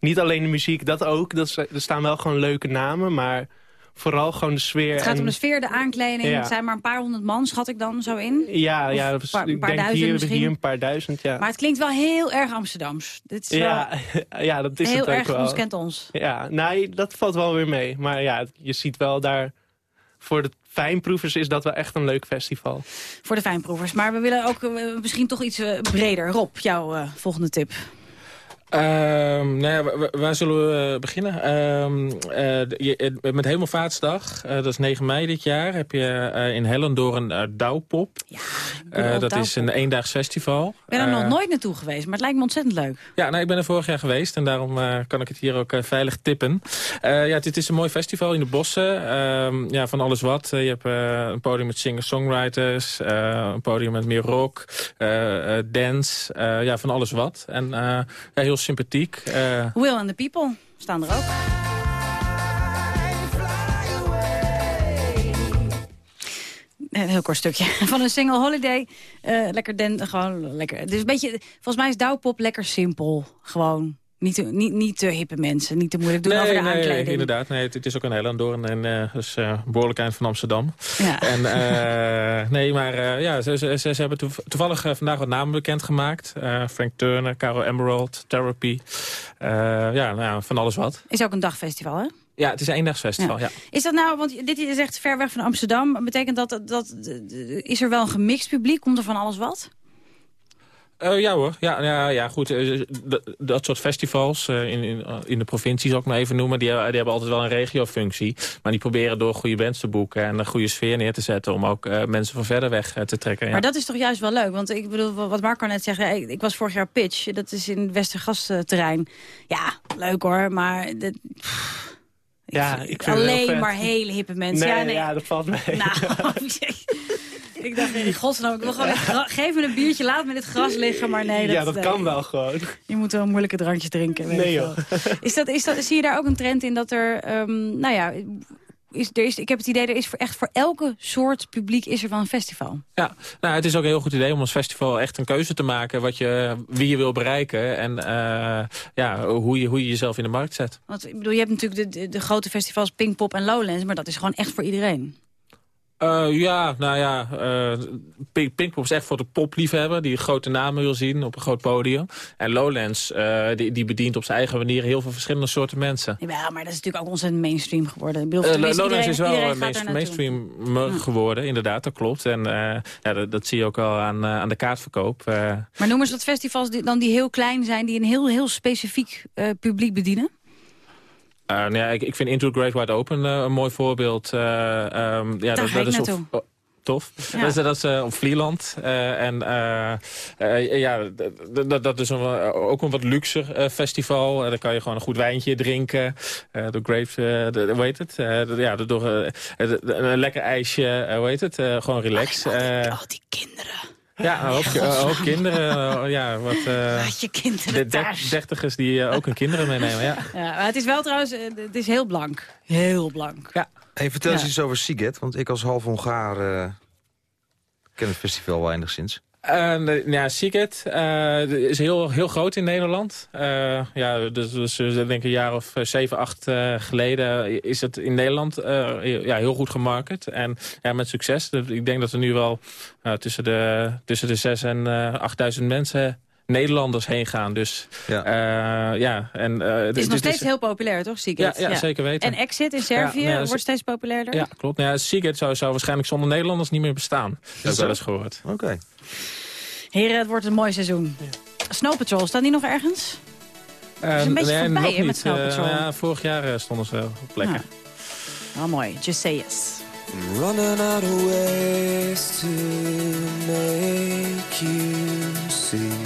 niet alleen de muziek, dat ook. Dat er staan wel gewoon leuke namen, maar vooral gewoon de sfeer. Het gaat en, om de sfeer, de aankleding. Ja. Het zijn maar een paar honderd man, schat ik dan zo in? Ja, ja een paar, ik paar denk duizend hier, misschien. hier een paar duizend, ja. Maar het klinkt wel heel erg Amsterdams. Dit is ja, ja, dat is heel het ook erg wel. ons kent ons. Ja, nee, dat valt wel weer mee. Maar ja, je ziet wel daar... Voor de fijnproevers is dat wel echt een leuk festival. Voor de fijnproevers. Maar we willen ook uh, misschien toch iets uh, breder. Rob, jouw uh, volgende tip. Uh, nou ja, waar zullen we beginnen? Uh, uh, je, met Hemelvaartsdag, dat is 9 mei dit jaar, heb je in Hellendoor een douwpop. Ja, dat is een eendaags festival. Ik ben er nog nooit naartoe geweest, maar het lijkt me ontzettend leuk. Ja, nou, ik ben er vorig jaar geweest en daarom kan ik het hier ook veilig tippen. ja, dit is een mooi festival in de bossen. Ehm, ja, van alles wat. je hebt een podium met singer-songwriters, een podium met meer rock, dance, ja, van alles wat. En ja, heel sympathiek. Uh... Will and the People staan er ook. Een heel kort stukje van een single holiday. Uh, lekker den, gewoon lekker. Is een beetje, volgens mij is Douwpop lekker simpel. Gewoon niet te, niet, niet te hippe mensen, niet te moeilijk doen nee, over de nee, aankleding. inderdaad. Nee, het, het is ook een door en uh, dus uh, behoorlijk eind van Amsterdam. Ja. En, uh, nee, maar ja, ze, ze, ze, ze hebben toevallig vandaag wat namen bekendgemaakt. Frank Turner, Caro Emerald, Therapy. ja, nou, van alles wat. Is ook een dagfestival, hè? Ja, het is een eendagsfestival, ja. ja. Is dat nou, want dit is echt ver weg van Amsterdam. Betekent dat, dat, is er wel een gemixt publiek? Komt er van alles wat? Uh, ja hoor, ja, ja, ja goed. Uh, dat soort festivals uh, in, in, in, de provincies ook maar even noemen... Die, die hebben altijd wel een regiofunctie. Maar die proberen door goede bands te boeken... en een goede sfeer neer te zetten... om ook mensen van verder weg te trekken. Ja. Maar dat is toch juist wel leuk? Want ik bedoel, wat Marco net zegt... Ik, ik was vorig jaar Pitch, dat is in het Westergasterrein. Ja, leuk hoor, maar... Dat, ja, ik vind alleen maar hele hippe mensen. Nee, ja, nee. ja, dat valt mee. Nou, ik dacht, in godsnaam, ik wil gewoon geef me een biertje, laat me in het gras liggen, maar nee. Dat, ja, dat kan wel gewoon. Je moet wel moeilijke drankjes drinken. Nee joh. Is dat, is dat, zie je daar ook een trend in dat er, um, nou ja, is, er is, ik heb het idee, er is voor echt voor elke soort publiek is er wel een festival. Ja, nou, het is ook een heel goed idee om als festival echt een keuze te maken... Wat je, wie je wil bereiken en uh, ja, hoe, je, hoe je jezelf in de markt zet. Want ik bedoel, je hebt natuurlijk de, de, de grote festivals Pinkpop en Lowlands... maar dat is gewoon echt voor iedereen. Uh, ja, nou ja, uh, Pink, Pinkpop is echt voor de popliefhebber... die grote namen wil zien op een groot podium. En Lowlands, uh, die, die bedient op zijn eigen manier... heel veel verschillende soorten mensen. Ja, maar dat is natuurlijk ook ontzettend mainstream geworden. Ik bedoel, Lowlands iedereen, is wel mainstream, mainstream geworden, inderdaad, dat klopt. En ja, dat, dat, zie je ook al aan, aan de kaartverkoop. Maar noemen ze dat festivals die, dan die heel klein zijn... die een heel, heel specifiek publiek bedienen? Uh, nou ja, ik, ik vind Into the Great Wide Open uh, een mooi voorbeeld. Uh, um, ja, dat, dat is of, oh, tof. Ja. Dat, is, dat is op Vlieland. en ja, dat is een, ook een wat luxer festival. daar kan je gewoon een goed wijntje drinken. de Grape, de, hoe heet het? ja, door een lekker ijsje, hoe heet het? gewoon relax. Oh, die kinderen. Ja, ook, ook kinderen. Oh, ja, wat, uh, je kinderen de dertigers die uh, ook hun kinderen meenemen. Ja. ja, maar het is wel trouwens, eh, het is heel blank. Heel blank. Ja. Hey, vertel eens iets over Siget, want ik als half Hongaar ken het festival wel enigszins. Uh, ja, Seagate uh, is heel, heel groot in Nederland. Uh, ja, dus, dus denk ik een jaar of zeven, acht geleden is het in Nederland ja, heel goed gemarket. En ja, met succes. Ik denk dat er nu wel tussen, de, tussen de zes en achtduizend mensen Nederlanders heen gaan. Dus, ja. ja, en, het is nog steeds heel populair, toch, Seagate? Ja, ja, zeker weten. En Exit in Servië ja, nou wordt steeds populairder? Ja, klopt. Ja, Seagate zou, zou waarschijnlijk zonder Nederlanders niet meer bestaan. Dat heb ik wel eens gehoord. Oké. Heren, het wordt een mooi seizoen. Snow Patrol, staan die nog ergens? Uh, is een beetje nee, voorbij hè, met Snow Patrol. Uh, ja, vorig jaar stonden ze op plekken. Ja. Oh, mooi. Just say yes. I'm running out of ways to make you see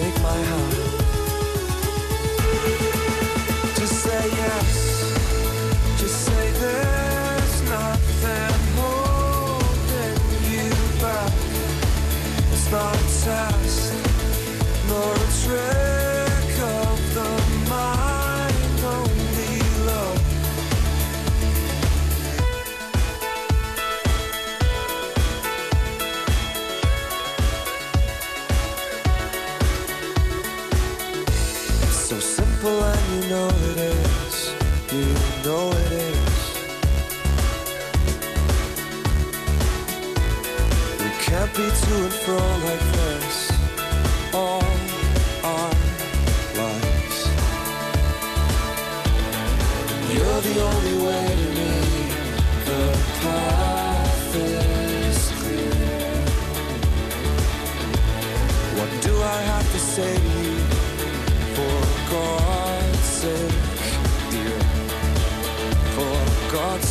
Take my hand. Just say yes. Just say there's nothing. not a test, nor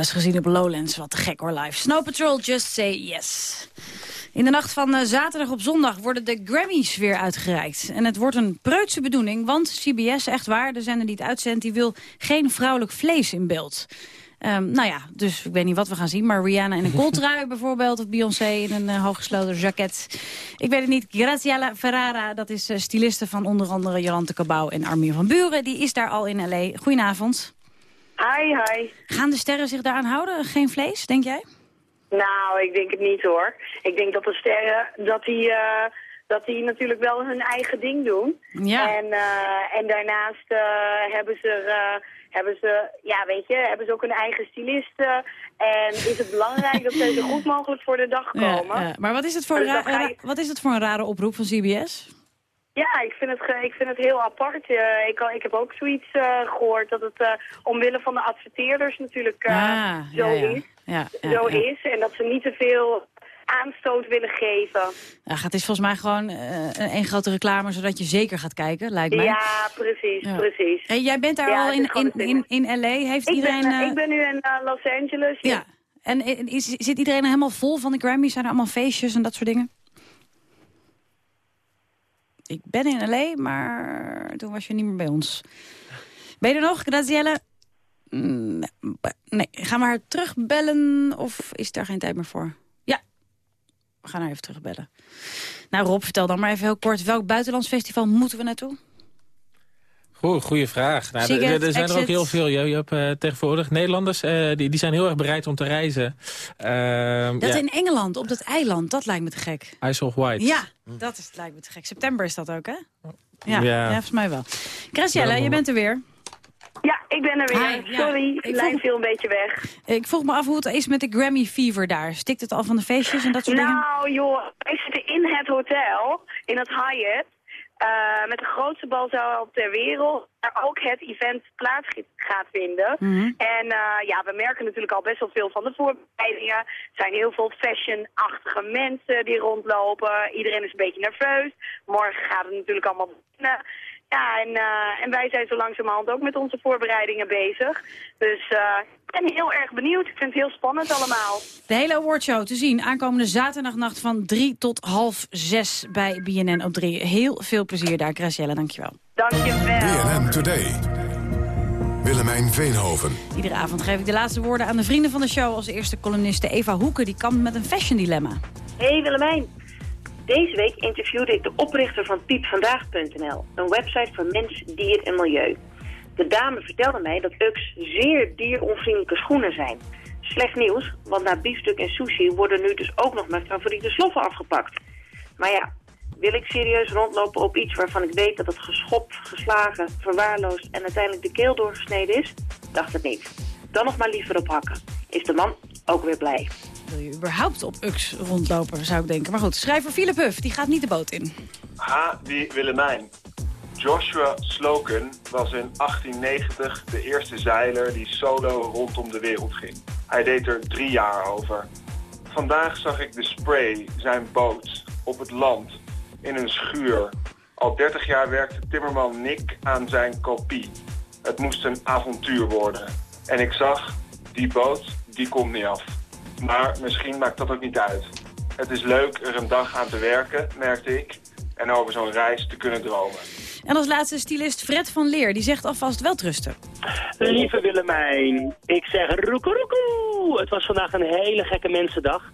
eens gezien op Lowlands, wat te gek hoor live. Snow Patrol, just say yes. In de nacht van eh, zaterdag op zondag worden de Grammys weer uitgereikt. En het wordt een preutse bedoeling, want CBS, echt waar, de zender die het uitzendt... die wil geen vrouwelijk vlees in beeld. Ehm, nou ja, dus ik weet niet wat we gaan zien. Maar Rihanna in een kooltrui bijvoorbeeld. Of Beyoncé in een uh, hooggesloten jacket. Ik weet het niet. Graziella Ferrara, dat is uh, styliste van onder andere Jolante Cabau en Armin van Buren. Die is daar al in L.A. Goedenavond. Hi, hi. Gaan de sterren zich daaraan houden? Geen vlees, denk jij? Nou, ik denk het niet hoor. Ik denk dat de sterren, dat die, uh, dat die natuurlijk wel hun eigen ding doen. Ja. En, uh, en daarnaast uh, hebben ze, hebben ze, ja weet je, hebben ze ook een eigen stylist. en is het belangrijk dat ze zo goed mogelijk voor de dag komen. Ja, maar wat is, het voor Dus ra- ra- wat is het voor een rare oproep van CBS? Ja, ik vind het, ik vind het heel apart. Ik, ik heb ook zoiets eh, gehoord dat het eh, omwille van de adverteerders natuurlijk eh, Ah, zo, ja, ja. Is, Ja, ja, zo is. En dat ze niet te veel aanstoot willen geven. Ach, het is volgens mij gewoon eh, een grote reclame, zodat je zeker gaat kijken, lijkt mij. Ja, precies, precies. Hey, jij bent daar al in, in, een in, in L.A. Heeft Ik iedereen... ben, ik ben nu in Los Angeles. Ja. En is, zit iedereen er helemaal vol van de Grammys? Zijn er allemaal feestjes en dat soort dingen? Ik ben in L.A., maar toen was je niet meer bij ons. Ben je er nog, Graziella? Mm, Nee, gaan we haar terugbellen of is daar geen tijd meer voor? Ja, we gaan haar even terugbellen. Nou Rob, vertel dan maar even heel kort. Welk buitenlands festival moeten we naartoe? Goeie, goeie vraag. Nou, er- er zijn er ook heel veel. Je, je hebt eh, tegenwoordig Nederlanders, eh, die, die zijn heel erg bereid om te reizen. Ehm Dat ja, in Engeland, op dat eiland, dat lijkt me te gek. Isle of Wight. Ja, dat is, lijkt me te gek. September is dat ook, hè? Ja, Ja. ja. volgens mij wel. Graciela, je bent er weer. Ja, ik ben er weer. Hi. Sorry, Ik de lijn viel een beetje weg. Ik vroeg me af hoe het is met de Grammy Fever daar. Stikt het al van de feestjes en dat soort dingen? Nou joh, wij zitten in het hotel, in het Hyatt, eh, met de grootste balzaal ter wereld, waar ook het event plaats gaat vinden. Mhm. En eh, ja, we merken natuurlijk al best wel veel van de voorbereidingen. Er zijn heel veel fashion-achtige mensen die rondlopen. Iedereen is een beetje nerveus. Morgen gaat het natuurlijk allemaal beginnen. Ja, en, eh, en wij zijn zo langzamerhand ook met onze voorbereidingen bezig. Dus eh, ik ben heel erg benieuwd. Ik vind het heel spannend allemaal. De hele awardshow te zien aankomende zaterdagnacht van 3 tot half 6 bij BNN op 3. Heel veel plezier daar, Graciela, dankjewel. Dankjewel. BNN Today. Willemijn Veenhoven. Iedere avond geef ik de laatste woorden aan de vrienden van de show. Als eerste columniste Eva Hoeken, die kampt met een fashion dilemma. Hey Willemijn. Deze week interviewde ik de oprichter van piepvandaag.nl, een website voor mens, dier en milieu. De dame vertelde mij dat UX zeer dieronvriendelijke schoenen zijn. Slecht nieuws, want na biefstuk en sushi worden nu dus ook nog mijn favoriete sloffen afgepakt. Maar ja, wil ik serieus rondlopen op iets waarvan ik weet dat het geschopt, geslagen, verwaarloosd en uiteindelijk de keel doorgesneden is? Dacht het niet. Dan nog maar liever op hakken. Is de man ook weer blij. Wil je überhaupt op UX rondlopen, zou ik denken. Maar goed, schrijver Philip Huff, die gaat niet de boot in. Ha, die Willemijn. Joshua Slocum was in 1890 de eerste zeiler die solo rondom de wereld ging. Hij deed er drie jaar over. Vandaag zag ik de spray, zijn boot, op het land, in een schuur. Al 30 jaar werkte timmerman Nick aan zijn kopie. Het moest een avontuur worden. En ik zag, die boot, die komt niet af. Maar misschien maakt dat ook niet uit. Het is leuk er een dag aan te werken, merkte ik. En over zo'n reis te kunnen dromen. En als laatste stylist Fred van Leer, die zegt alvast wel trusten. Lieve Willemijn, ik zeg roekeroekoe. Het was vandaag een hele gekke mensendag.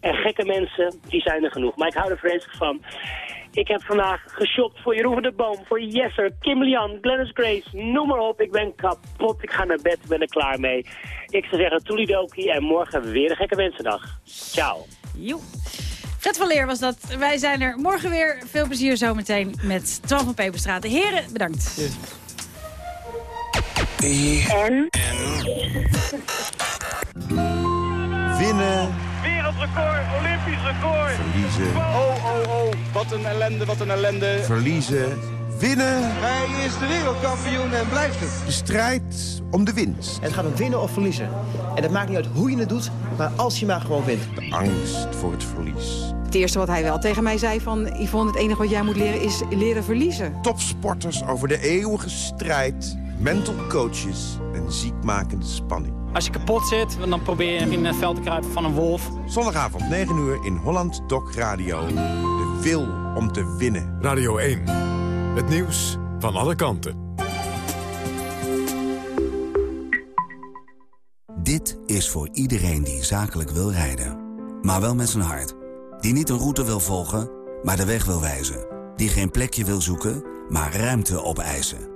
En gekke mensen, die zijn er genoeg. Maar ik hou er vreselijk van. Ik heb vandaag geshopt voor Jeroen van de Boom, voor Jesser, Kim Lian, Glennis Grace, noem maar op. Ik ben kapot, ik ga naar bed, ik ben er klaar mee. Ik zou zeggen toelidoki en morgen hebben we weer een gekke mensendag. Ciao. Joe. Fred van Leer was dat. Wij zijn er morgen weer. Veel plezier zometeen met 12 van Peperstraat. De heren, bedankt. En? Winnen, Wereldrecord, Olympisch record. verliezen, Oh, oh, oh, wat een ellende, wat een ellende. verliezen, winnen. Hij is de wereldkampioen en blijft het. De strijd om de winst. Het gaat om winnen of verliezen. En het maakt niet uit hoe je het doet, maar als je maar gewoon wint. De angst voor het verlies. Het eerste wat hij wel tegen mij zei van... Yvonne, het enige wat jij moet leren is leren verliezen. Topsporters over de eeuwige strijd. Mental coaches en ziekmakende spanning. Als je kapot zit, dan probeer je in het veld te kruipen van een wolf. Zondagavond 9 uur in Holland Doc Radio. De wil om te winnen. Radio 1. Het nieuws van alle kanten. Dit is voor iedereen die zakelijk wil rijden. Maar wel met zijn hart. Die niet een route wil volgen, maar de weg wil wijzen. Die geen plekje wil zoeken, maar ruimte opeisen.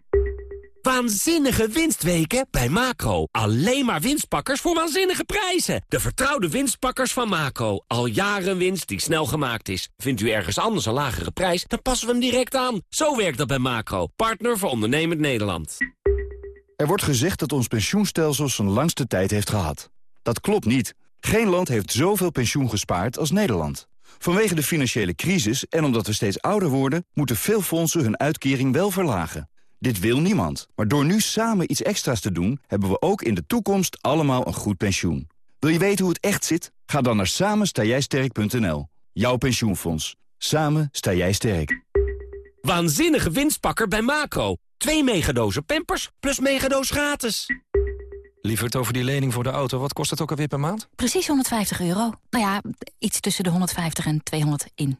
Waanzinnige winstweken bij Macro. Alleen maar winstpakkers voor waanzinnige prijzen. De vertrouwde winstpakkers van Macro. Al jaren winst die snel gemaakt is. Vindt u ergens anders een lagere prijs, dan passen we hem direct aan. Zo werkt dat bij Macro. Partner voor ondernemend Nederland. Er wordt gezegd dat ons pensioenstelsel zijn langste tijd heeft gehad. Dat klopt niet. Geen land heeft zoveel pensioen gespaard als Nederland. Vanwege de financiële crisis en omdat we steeds ouder worden... moeten veel fondsen hun uitkering wel verlagen. Dit wil niemand. Maar door nu samen iets extra's te doen... hebben we ook in de toekomst allemaal een goed pensioen. Wil je weten hoe het echt zit? Ga dan naar samenstaaijsterk.nl. Jouw pensioenfonds. Samen sta jij sterk. Waanzinnige winstpakker bij Macro. Twee megadozen pampers plus megadoos gratis. Lieverd over die lening voor de auto, wat kost het ook alweer per maand? Precies 150 euro. Nou ja, iets tussen de 150 en 200 in,